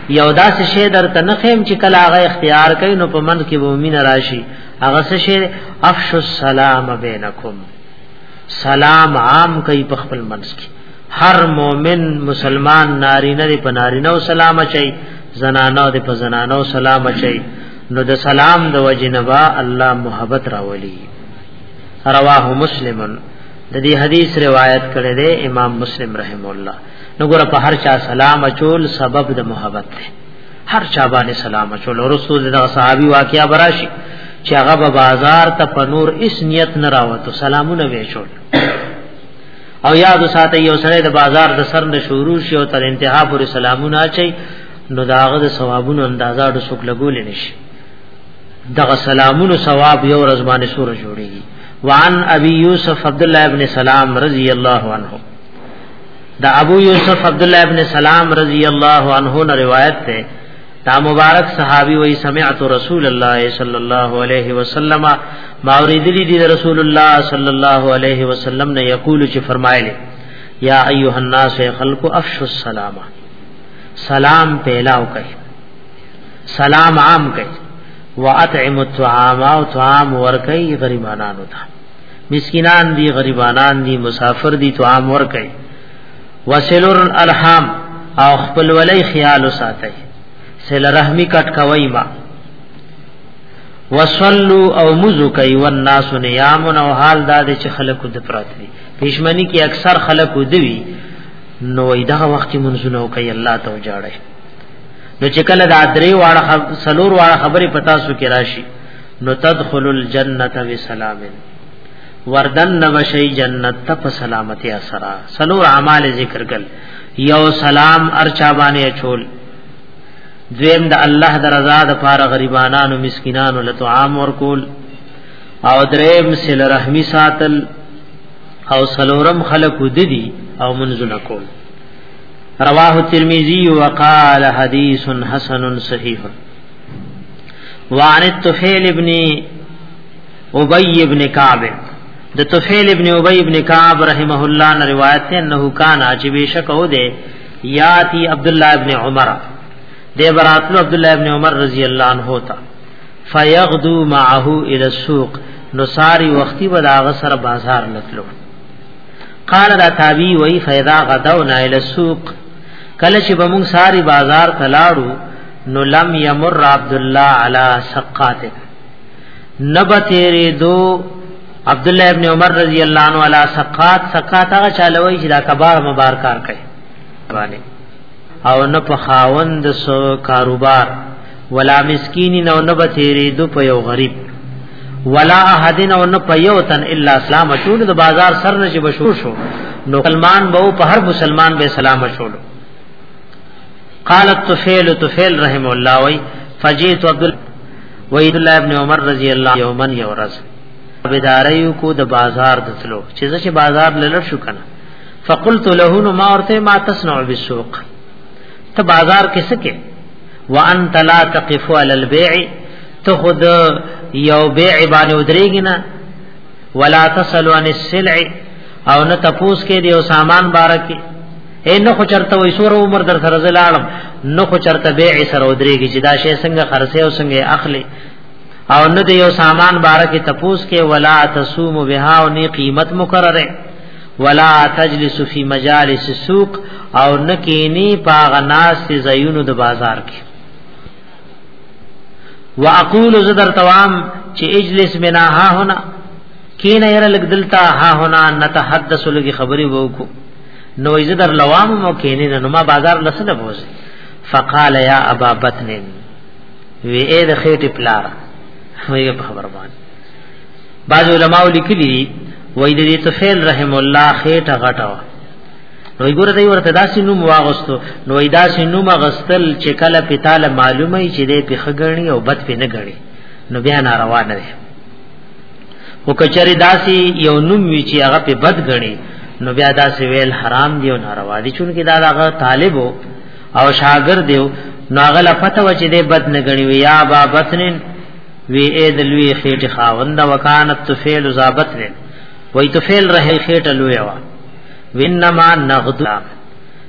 یو داسې شی درته نه خیم چې کله هغه اختیار کوي نو په من کې به مینه راشي هغه څه شی افش السلام بینکم سلام عام کوي په خپل منځ کې هر مؤمن مسلمان نارینه دی په نارینه او سلام چي زنانه دی په زنانه او سلام چي نو د سلام د وجنبا الله محبت راولي رواه مسلمن د دې حدیث روایت کړی دی امام مسلم رحم الله نو ګره په هر چا سلام اچول سبب د محبت دی هر چا باندې سلام اچول ورسو د صحابي واقعیا براشي چې هغه به بازار ته په نور اس نیت نه راوته سلامونه ویچول او یاد ساته یو سره د بازار د سر نه شروع شي او تر انتها پورې سلامونه اچي نو داغه د ثوابونو اندازا د څوک لګول نشي دغه سلامونو ثواب یو ورځ باندې سور جوړيږي وعن ابي يوسف عبد الله ابن سلام رضی الله عنه دا ابو یوسف عبد الله ابن سلام رضی الله عنه نے روایت ہے دا مبارک صحابی وی سمعت رسول الله صلی الله علیه وسلم ما اوریدلی دی رسول الله صلی الله علیه وسلم نے یقول چ فرمایلی یا ایها الناس خلق افشوا السلام سلام پیلاو کئ سلام عام کئ واطعم الطعام او طعام ورکئ غریبانو ته مسکینان دی غریبانان دی مسافر دی تو عام ور کوي وسلور الارحام او خپل ولای خیال ساتي سل رحمی کټ کوي ما وصلو او مزو کوي والناس نیام او حال دا چې خلق د پرات دي پښمنی کې اکثر خلق دوی نو ایدا وخت منځونه کوي الله ته وجاړي نو چې کله دا درې واړه سلور واړه خبرې پتا سو کې راشي نو تدخل الجنه بسلام وردن نبشی جنت ته په سلامتی اسرا سلو اعمال ذکر کل یو سلام ارچا باندې چول دویم د الله د رضا د پاره غریبانانو مسکینانو له طعام ورکول او دریم سل رحمی ساتل او سلورم خلق وددی او منزل کول رواه الترمذی وقال حدیث حسن صحیح وعن التفیل ابن ابی ابن کعب د تفیل ابن ابی ابن کعب رحمه الله نه روایت ہے انه کان چې بشک او دے یاتی عبد الله ابن عمر دے براتلو عبد الله ابن عمر رضی الله عنه ہوتا فیغدو معه الى السوق نو ساری وختي به داغه سره بازار لتلو قال دا تابعی وی فیدا غدونا الى السوق کله چې به مونږ ساری بازار تلاړو نو لم یمر عبد الله علی سقات نبتری دو عبد الله ابن عمر رضی الله عنه علی سقات سقات هغه چالووی چې دا کبار مبار کار کوي باندې او نه په خاوند سو کاروبار ولا مسکین نو نه بتیری دو په یو غریب ولا احد نو نه په یو تن الا اسلام ټول د بازار سر نه چې بشور شو نو مسلمان به په هر مسلمان به سلام شولو قالت طفیل طفیل رحم الله وی فجیت عبد وید الله ابن عمر رضی الله یومن یورز بداریو کو د بازار دتلو چې چې بازار لړ شو کنه فقلت له نو ما ورته ما تصنع بالسوق ته بازار کې سکه وانت لا تقف على البيع ته خود یو بیع باندې ودرېږي نه ولا تسلو عن السلع او نه تپوس کې دی او سامان بارکه اے نو خو چرته وې سور عمر در سره زلالم نو خو چرته بیع سره ودرېږي چې دا شی څنګه خرڅه او څنګه اخلي او نه د یو سامان باره کې تپوس کې ولا تصوم بها او نه قیمت مقرره ولا تجلس فی مجالس السوق او نه کینی پاغ ناس تی زیونو د بازار کې واقول زدر توام چې اجلس منا ها هنا کین ير لګ دلتا ها هنا نتحدث لګي خبري وو کو نو ایزه در لوام مو کینی نو ما بازار لسنه بوزي فقال یا ابا بطن وی اې د خېټې پلار وی په خبر باندې بعض علماء لیکلي وای د دې طفیل رحم الله خېټه غټه نو ګوره دی ورته داسې نوم واغستو نو داسې نوم غستل چې کله پتاله معلومه چې دې په خګړنی او بد په نه غړي نو بیا ناروا نه او کچری داسی یو نوم وی چې هغه په بد غړي نو بیا داسی ویل حرام دی او ناروا دی چون کې دا هغه طالب او شاګرد دی نو هغه لا پته و چې دې بد نه غړي وی یا با بطنن وی اې دلوی خېټه خاوند وکانت تفیل زابت نه وی تفیل رہے خېټه لوی وا وینما نغد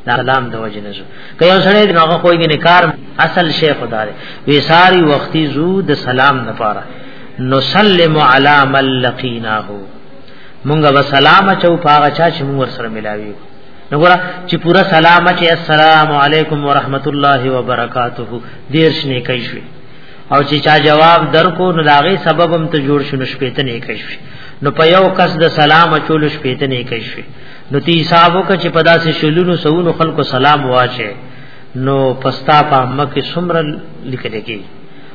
دا کلام د وجه نه شو که یو سړی د هغه کوی نه کار اصل شیخ خدای وی ساری وختي زو د سلام لپاره نسلم علی من لقیناه مونږ به سلام چو پاغه چا چې مونږ سره ملاوي نګورا چې پورا سلام چې السلام علیکم ورحمت الله وبرکاته دیر شنه کوي شوی او چې چا جواب درکو نو داغه سبب هم ته جوړ شنو شپېته نه کوي شوی نو په یو کس د سلام چول شپېته نه کوي شوی نو تی حسابو ک چې پدا سه شلونو سونو خلکو سلام واچي نو پستا په مکه سمر لیکل کېږي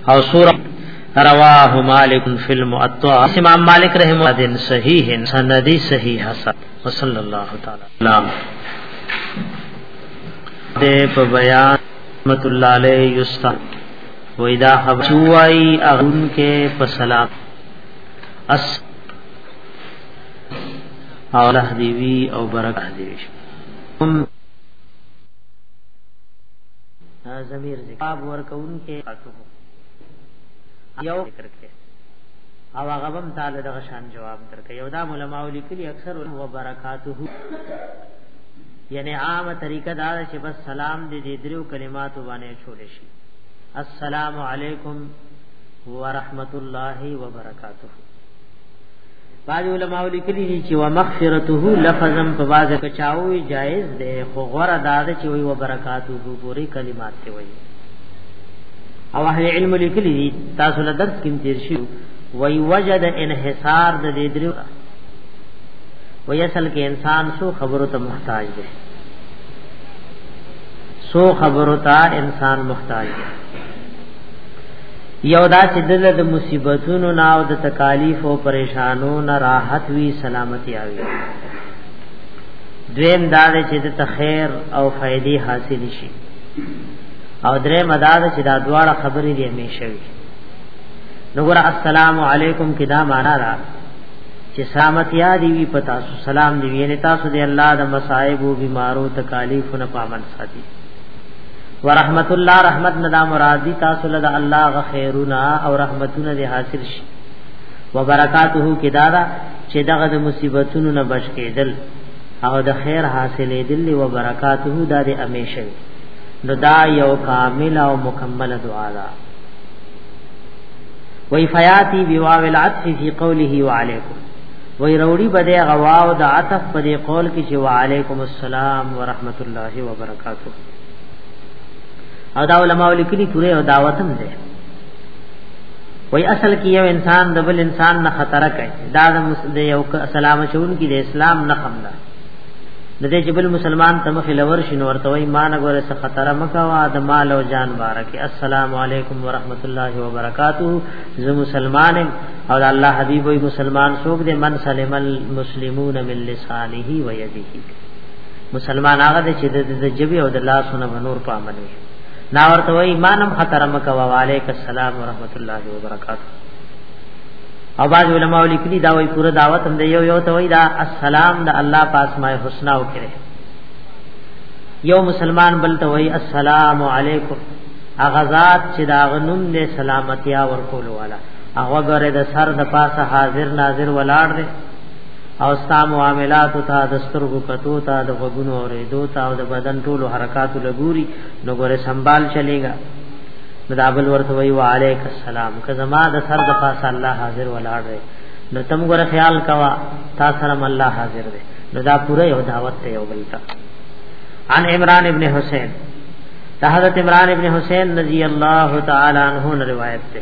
او سور رواه مالک فی المؤطا امام مالک رحمه الله دین صحیح سندی صحیح حسن وصلی الله تعالی علیہ دې په بیان رحمت الله علیه یستا وېدا حبچوای اغون کې په سلام اس او له دیوی او برکت دیوی زمير ذکر باب ورکون کې اتو یو ذکر کې او هغه هم تعالی دغه شان جواب درکې یو دا علماء لیکلي اکثر و برکاته یعنی عام طریقه دا چې بس سلام دې دې درو کلمات باندې شول شي السلام علیکم ورحمت الله وبرکاته بعض علماء لیکلي دي چې ومغفرته لفظا په بعض کچاوي جائز ده خو غره داده چې وي وبرکاته پوری کلمات ته وي او اهل علم لیکلي دي تاسو له درس کې تیر شي وي وجد انحصار د دې درو وي اصل کې انسان سو خبرو ته محتاج دی سو خبرو ته انسان محتاج دی یو دا چې دل د مصیبتونو نه او د تکالیف او پریشانو نه راحت وی سلامتی اوي دویم دا چې د خیر او فائدې حاصل شي او درې مدار چې دا دواړه خبرې دې همیشه وي نګور السلام علیکم کې دا معنا را چې سلامتیا دی وی پتا سو سلام دی وی نه تاسو دی الله د مصائب او بیمارو تکالیف نه پامن ساتي ورحمت الله رحمت ندا مرادی تاسو له الله غ خیرونه او رحمتونه دې حاصل شي وبرکاته کې دادا چې دغه د مصیبتونو نه بچ کېدل او د خیر حاصلې دل او برکاته د دې امیشه نو دا یو کامل او مکمل دعا ده وی فیاتی بیواو العطف فی قوله وعلیکم وی روڑی بده غواو دا عطف بده قول کی چه وعلیکم السلام ورحمت الله وبرکاته کاتو او دا علماء لیکلي پوره او دعوت هم ده وای اصل کې یو انسان د بل انسان نه خطر کوي دا د یو سلام شون کې د اسلام نه خم ده د دې چې بل مسلمان ته مخې لور شي نو ورته وای مان غره څه خطر مکوا د مال او جان بارکه السلام علیکم ورحمت الله وبرکاته زه مسلمان او الله حبیب وای مسلمان څوک دې من سلم المسلمون من لسانه و یده مسلمان هغه دی چې د جبي او د لاسونو بنور په عمل وي نا ورته وای ایمانم خطر مکه و علیک السلام ورحمت الله وبرکاته او باز علماء لیکلي دا وای پوره دعوت هم دی یو یو ته وای دا السلام د الله پاس ما حسنا وکړي یو مسلمان بل ته وای السلام علیکم اغزاد چې دا غنوم دې سلامتیا ورکول والا هغه غره د سر د پاسه حاضر ناظر ولاړ دی او ستا معاملات ته د سترګو کتو ته د غوګونو اورېدو ته او د بدن ټولو حرکاتو لګوري نو ګوره سنبال چلےګا نو دابل ورته وی وعلیک السلام که زما د سر د پاسه الله حاضر ولاړ دی نو تم ګوره خیال کوا تا سره الله حاضر دی نو دا پوره یو دعوت ته یو بلتا عن عمران ابن حسین دا حضرت عمران ابن حسین رضی اللہ تعالی عنہ روایت ته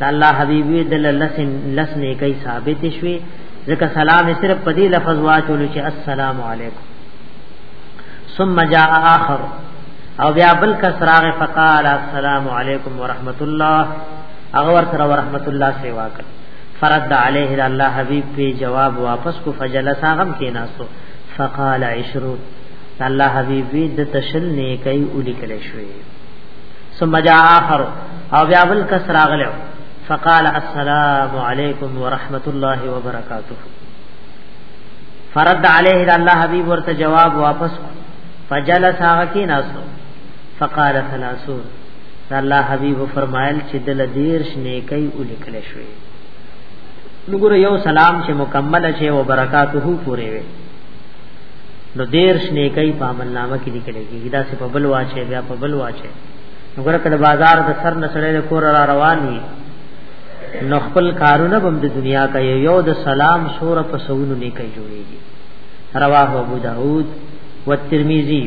دا الله حبیب وی دل لس لس نه کوي ثابت شوي ځکه سلام صرف په دې لفظ واچول چې السلام علیکم ثم جاء اخر او بیا بل کس راغ فقال السلام علیکم ورحمت الله هغه ور سره ورحمت الله سیوا کړ فرد علیه الله حبیب په جواب واپس کو فجلس غم کې ناسو فقال عشرو الله حبیب د تشل نه کوي اولی کله شوی ثم جاء آخر او بیا بل کس راغلو فقال السلام علیکم ورحمت الله وبرکاته فرد علیه دا الله حبیب ورته جواب واپس فجلس هغه کې ناسو فقال ثلاثون دا الله حبیب فرمایل چې دل دیرش نیکي ولیکل شوې نګور یو سلام چې مکمل شي او برکاته پوره وي نو دیر شنه کوي په عمل نامه کې لیکل کېږي دا څه په بل واچي بیا په بل واچي نو ګره کله بازار د سر نسړې د کور را روان وي نو خپل کارونه بم د دنیا کوي یو د سلام سور په سونو نه کوي جوړيږي رواه ابو داود والترمذي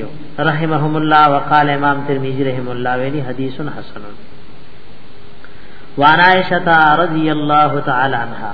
رحمهم الله وقال امام ترمذي رحم الله ویلي حدیث حسن وعن عائشه رضی الله تعالی عنها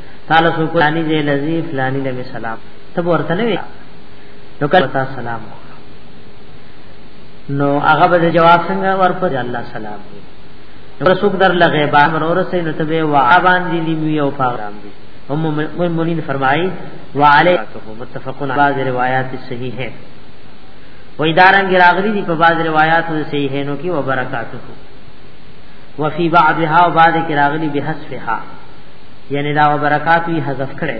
تعالی سو قرآنی جی لذیف لانی نبی سلام تب ورته نه وی نو کله تا سلام نو هغه به جواب څنګه ورپد الله سلام دی نو سوک در لغیبا مرور سې نو تبه وعبان دی نیمی او فارام دی ام مؤمنین فرمایي وعلی متفقون بعض روایات صحیح ہے و ادارنګ راغلی دی په بعض روایات صحیح ہے نو کی وبرکاتہ وفي بعضها وبعض کی راغلی بحسفها یعنی دا برکات یې حذف کړي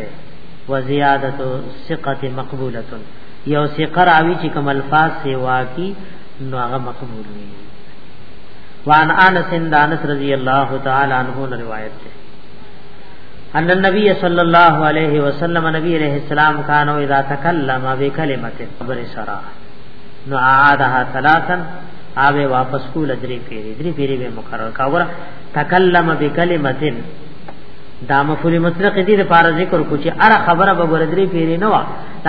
و زیادت ثقه مقبوله یو ثقه راوی چې کوم الفاظ سیوا کی نو هغه مقبول وي وان انس انس رضی الله تعالی عنہ روایت ده ان النبي صلى الله عليه وسلم نبی علیہ السلام کان او اذا تکلم بکلمه خبر سرا نو عادها ثلاثا اوی واپس کول درې پیری درې پیری به مقرر کاوه تکلم بکلمه دا مفعول مطلق دې لپاره ذکر کو چې اره خبره به ګردري پیری نه وا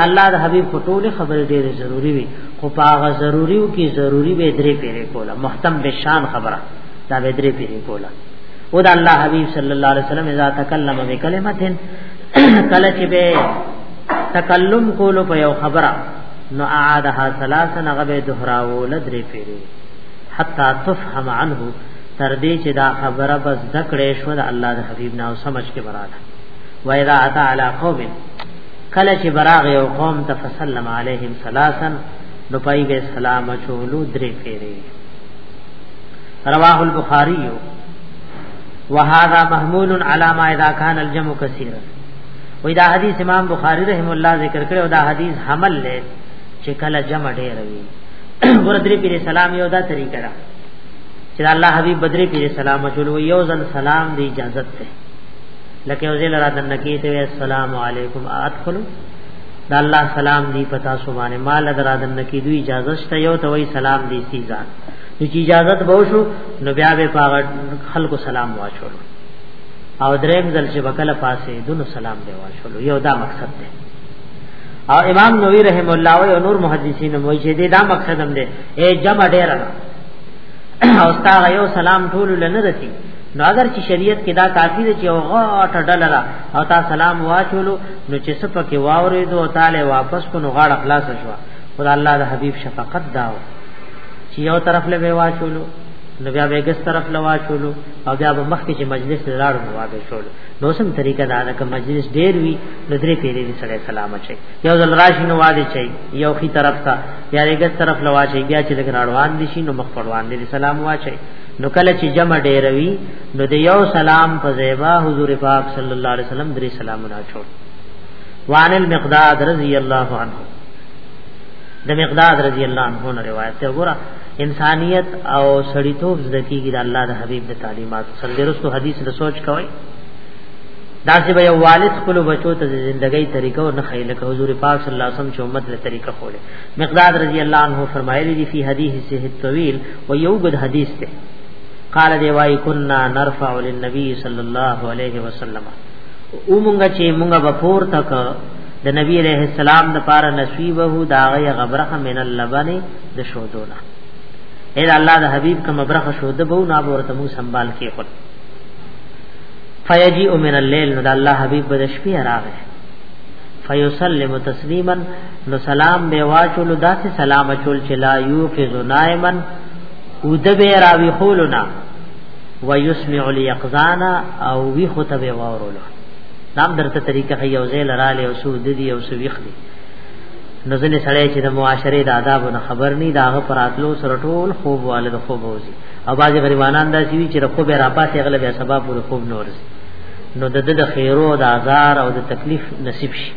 الله د حبيب خطول خبره ډېره ضروری وي خو پاغه ضروریو کې ضروری به درې پیری کوله محتم بشان خبره دا به درې پیری کوله او دا الله حبيب صلی الله علیه وسلم اذا تکلم بکلمه کله چې به تکلم کولو په یو خبره نو اعادها ثلاثه نغبه دهراو لدرې پیری حتا تفهم عنه تر دې چې دا خبره بس ذکرې شو د الله د حبيب نه او سمجھ کې براله وایدا اتا علی قوم کله چې براغ یو قوم ته فسلم علیهم ثلاثا نو پای به سلام چولو درې پیری رواه البخاری وهذا محمول على ما اذا كان الجمع كثيرا وې دا حدیث امام بخاری رحم الله ذکر کړی او دا حدیث حمل لې چې کله جمع ډېر وي ګور درې پیری سلام یو دا طریقه ده چې الله حبيب بدري پیر سلام چلو یو ځل سلام دی اجازه ته لکه یو ځل را دن کې ته السلام علیکم ادخل دا الله سلام دی پتا سبحانه مال درا دن کې دوی اجازه شته یو ته وی سلام دی سیزا نو چې اجازه به وشو نو بیا به پاغ خلکو سلام واچو او دریم ځل چې وکله پاسه دونو سلام دی واچو یو دا مقصد دی او امام نووي رحم الله او نور محدثین موجوده دا مقصد هم دی اے جمع ډیر او ستا یو سلام ټول لنه رسی نو اگر چې شریعت کې دا کافی دی چې او غاټه ډلرا او تا سلام واچولو نو چې صفه کې واورې دو تعالی واپس کو نو غاړه خلاص شو خدا الله د حبیب شفقت داو چې یو طرف له واچولو نو بیا به ګس طرف لوا شولو او بیا به مخکې چې مجلس لاړ نو واګه شولو نو سم طریقه دا ده چې مجلس ډیر وی نو درې پیری دې سره سلام اچي یو ځل راشي نو واده چي یو خي طرف ته یا دې ګس طرف لواچي بیا چې لګ راړوان دي شي نو مخ پړوان دي سلام واچي نو کله چې جمع ډېروي نو د یو سلام په زیبا حضور پاک صلی الله علیه وسلم درې سلامونه چول وان المقداد رضی الله عنه د مقداد رضی الله عنه نه روایت ده وګوره انسانیت او سړیتوب زده کیږي د الله د حبیب د تعلیمات سره درسته حدیث له سوچ کوي دا چې یو والد خپل بچو ته ژوندۍ طریقه او نه خیله کو حضور پاک صلی الله علیه وسلم چې امت له طریقه خوله مقداد رضی الله عنه فرمایلی دی فی حدیث صحیح طویل و یو غد حدیث ته قال دی وای کنا نرفع للنبی صلی الله علیه وسلم او مونږه چې مونږه بفور تک د نبی علیہ السلام د پاره نصیبه دا غي غبره من اللبن د شودونه اې الله د حبیب کوم برخه شوده بو نا ورته مو سنبال کې خپل فیجیء من الليل نو د الله حبیب بد شپې راغی فیسلم تسلیما نو سلام به واچول داسې سلام چول چې لا یوقظ نائما ودبه راوی خولنا ويسمع اليقظان او وی خطبه واورول نام درته طریقه هي او زیل را له او سود دی او سویخ دی نزل سړی چې د معاشره د آداب نه خبر نه دا غ پراتلو سره ټول خوب والد خوب وځي او باز غریبانان دا سوي چې رخو به راپاسې غل به سبب ور خوب نور نو د د خیرو د آزار او د تکلیف نصیب شي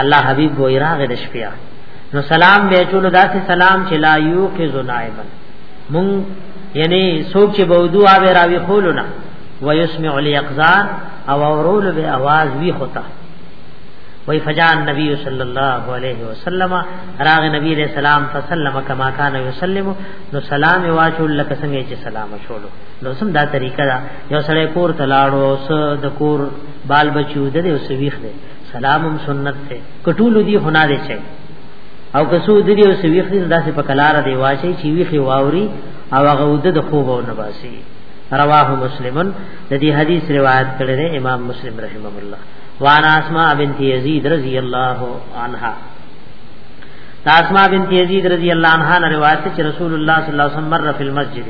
الله حبیب وې راغې د شپیا نو سلام به چول داسې سلام چې لا یو کې زنایبا مون یعنی سوک چې بودو اوی راوی خولنا ويسمع الیقظان او اورول به आवाज وی خطا وی فجان نبی صلی الله علیه وسلم راغ نبی علیہ السلام فسلم کما کان یسلم نو سلام واچول لکه څنګه چې سلام شولو نو سم دا طریقه دا یو سړی کور تلاړو اوس د کور بال بچو د دې اوس ویخ دی سلامم سنت ته کټول دی هنا دی چي او کسو د دې اوس ویخ دی داسې په کلار دی واچي چې ویخي واوري او هغه ود د خوب او نباسي رواه مسلمن د دې حدیث روایت کړی دی امام مسلم رحمه الله وانا اسماء بنت یزید رضی الله عنها تاسما بنت یزید رضی الله عنها نه روایت چې رسول الله صلی الله علیه وسلم مر فی المسجد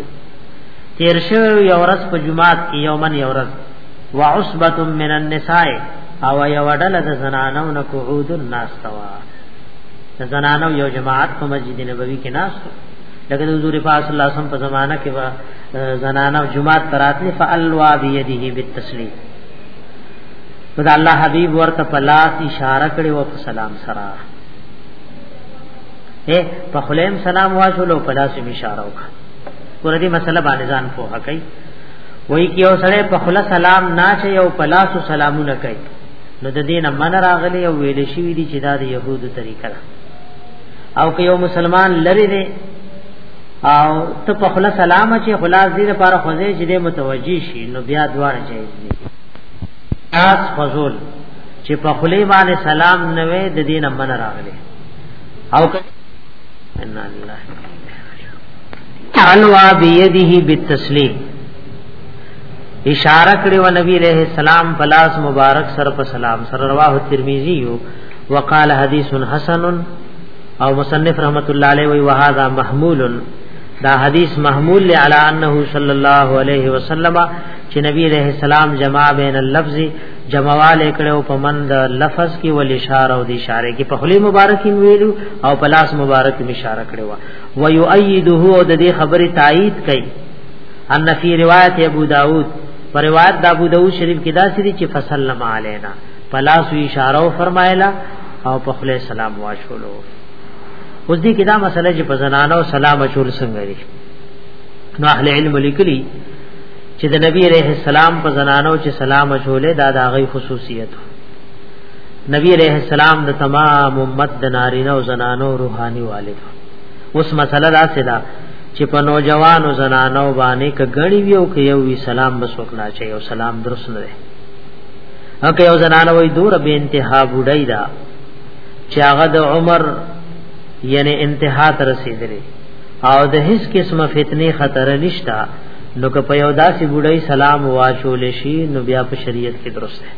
تیر شو یو ورځ په جمعات کې یومن یو ورځ وعصبه من النساء او یو ډله د زنانو نه قعود الناس توا د زنانو یو جماعت په مسجد نبوي کې ناس لکه د حضور پاک صلی الله علیه وسلم په زمانہ کې وا زنانو جماعت تراتلی فالوا بيديه بالتسلیم خدای الله حبیب ورته په لاس اشاره کړي او په سلام سره اے په خلیم سلام واچولو په لاس یې اشاره وکړه ګور دې مسله باندې ځان پوهه کوي وای کی یو سره په خلا سلام نه چې یو په لاس سلامونه کوي نو د دین من راغلی او ویل شي دي چې دا د يهودو طریقه ده او که یو مسلمان لری دی او ته په خلا سلام چې خلاص دې لپاره خوځې چې دې متوجي شي نو بیا دواړه جایز دي تاس فزول چې په خلی باندې سلام نه وې د دینه من راغلی او که ان الله تعالوا بيديه بالتسليم اشاره کړې و نبی عليه السلام پلاس مبارک سر په سلام سر رواه ترمذی وقال حدیث حسن او مصنف رحمت الله علیه وی وهذا محمول دا حدیث محمول علی انه صلی الله علیه وسلم چې نبی علیہ السلام جمع بین اللفظ جمعواله کړو په مند لفظ کې ول اشاره او د اشاره کې په خلی مبارکي ویلو او په لاس مبارک می اشاره کړو و یؤیده او د دې خبره تایید کړي ان فی روایت ابو داود پر روایت د ابو داود شریف کې دا سری چې فسلم علینا په لاس اشاره او فرمایلا او په خلی سلام واشولو اوس دې کې دا مسله چې په زنانو سلام اچول څنګه لري نو اهل علم لیکلي چې د نبی عليه السلام په زنانو چې سلام اچولې دا د هغه خصوصیت نبی عليه السلام د تمام امت د نارینه او زنانو روحاني والد اوس مسله دا سدا چې په نوجوانو زنانو باندې ک غړي ویو کې یو وی سلام بس وکنا چې یو سلام درس نه دی هغه یو زنانه وای دور به انتها بډای دا چې هغه د عمر یعنی انتها تر رسیدلی او د هیڅ قسمه فتنه خطر نشتا نو که په یو داسې بډای سلام واچول شي نو بیا په شریعت کې درست دی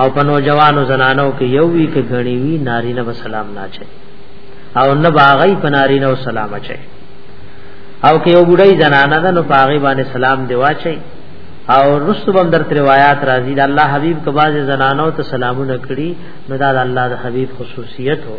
او په نوجوانو زنانو کې یو وی کې غنی وی ناری نه سلام نه چي او نه باغی په ناری نه سلام چي او که یو بډای زنانه ده نو پاغي باندې سلام دی واچي او رسو بم در روایت راځي د الله حبیب کباز زنانو ته سلامونه کړي نو دا د الله د حبیب خصوصیت هو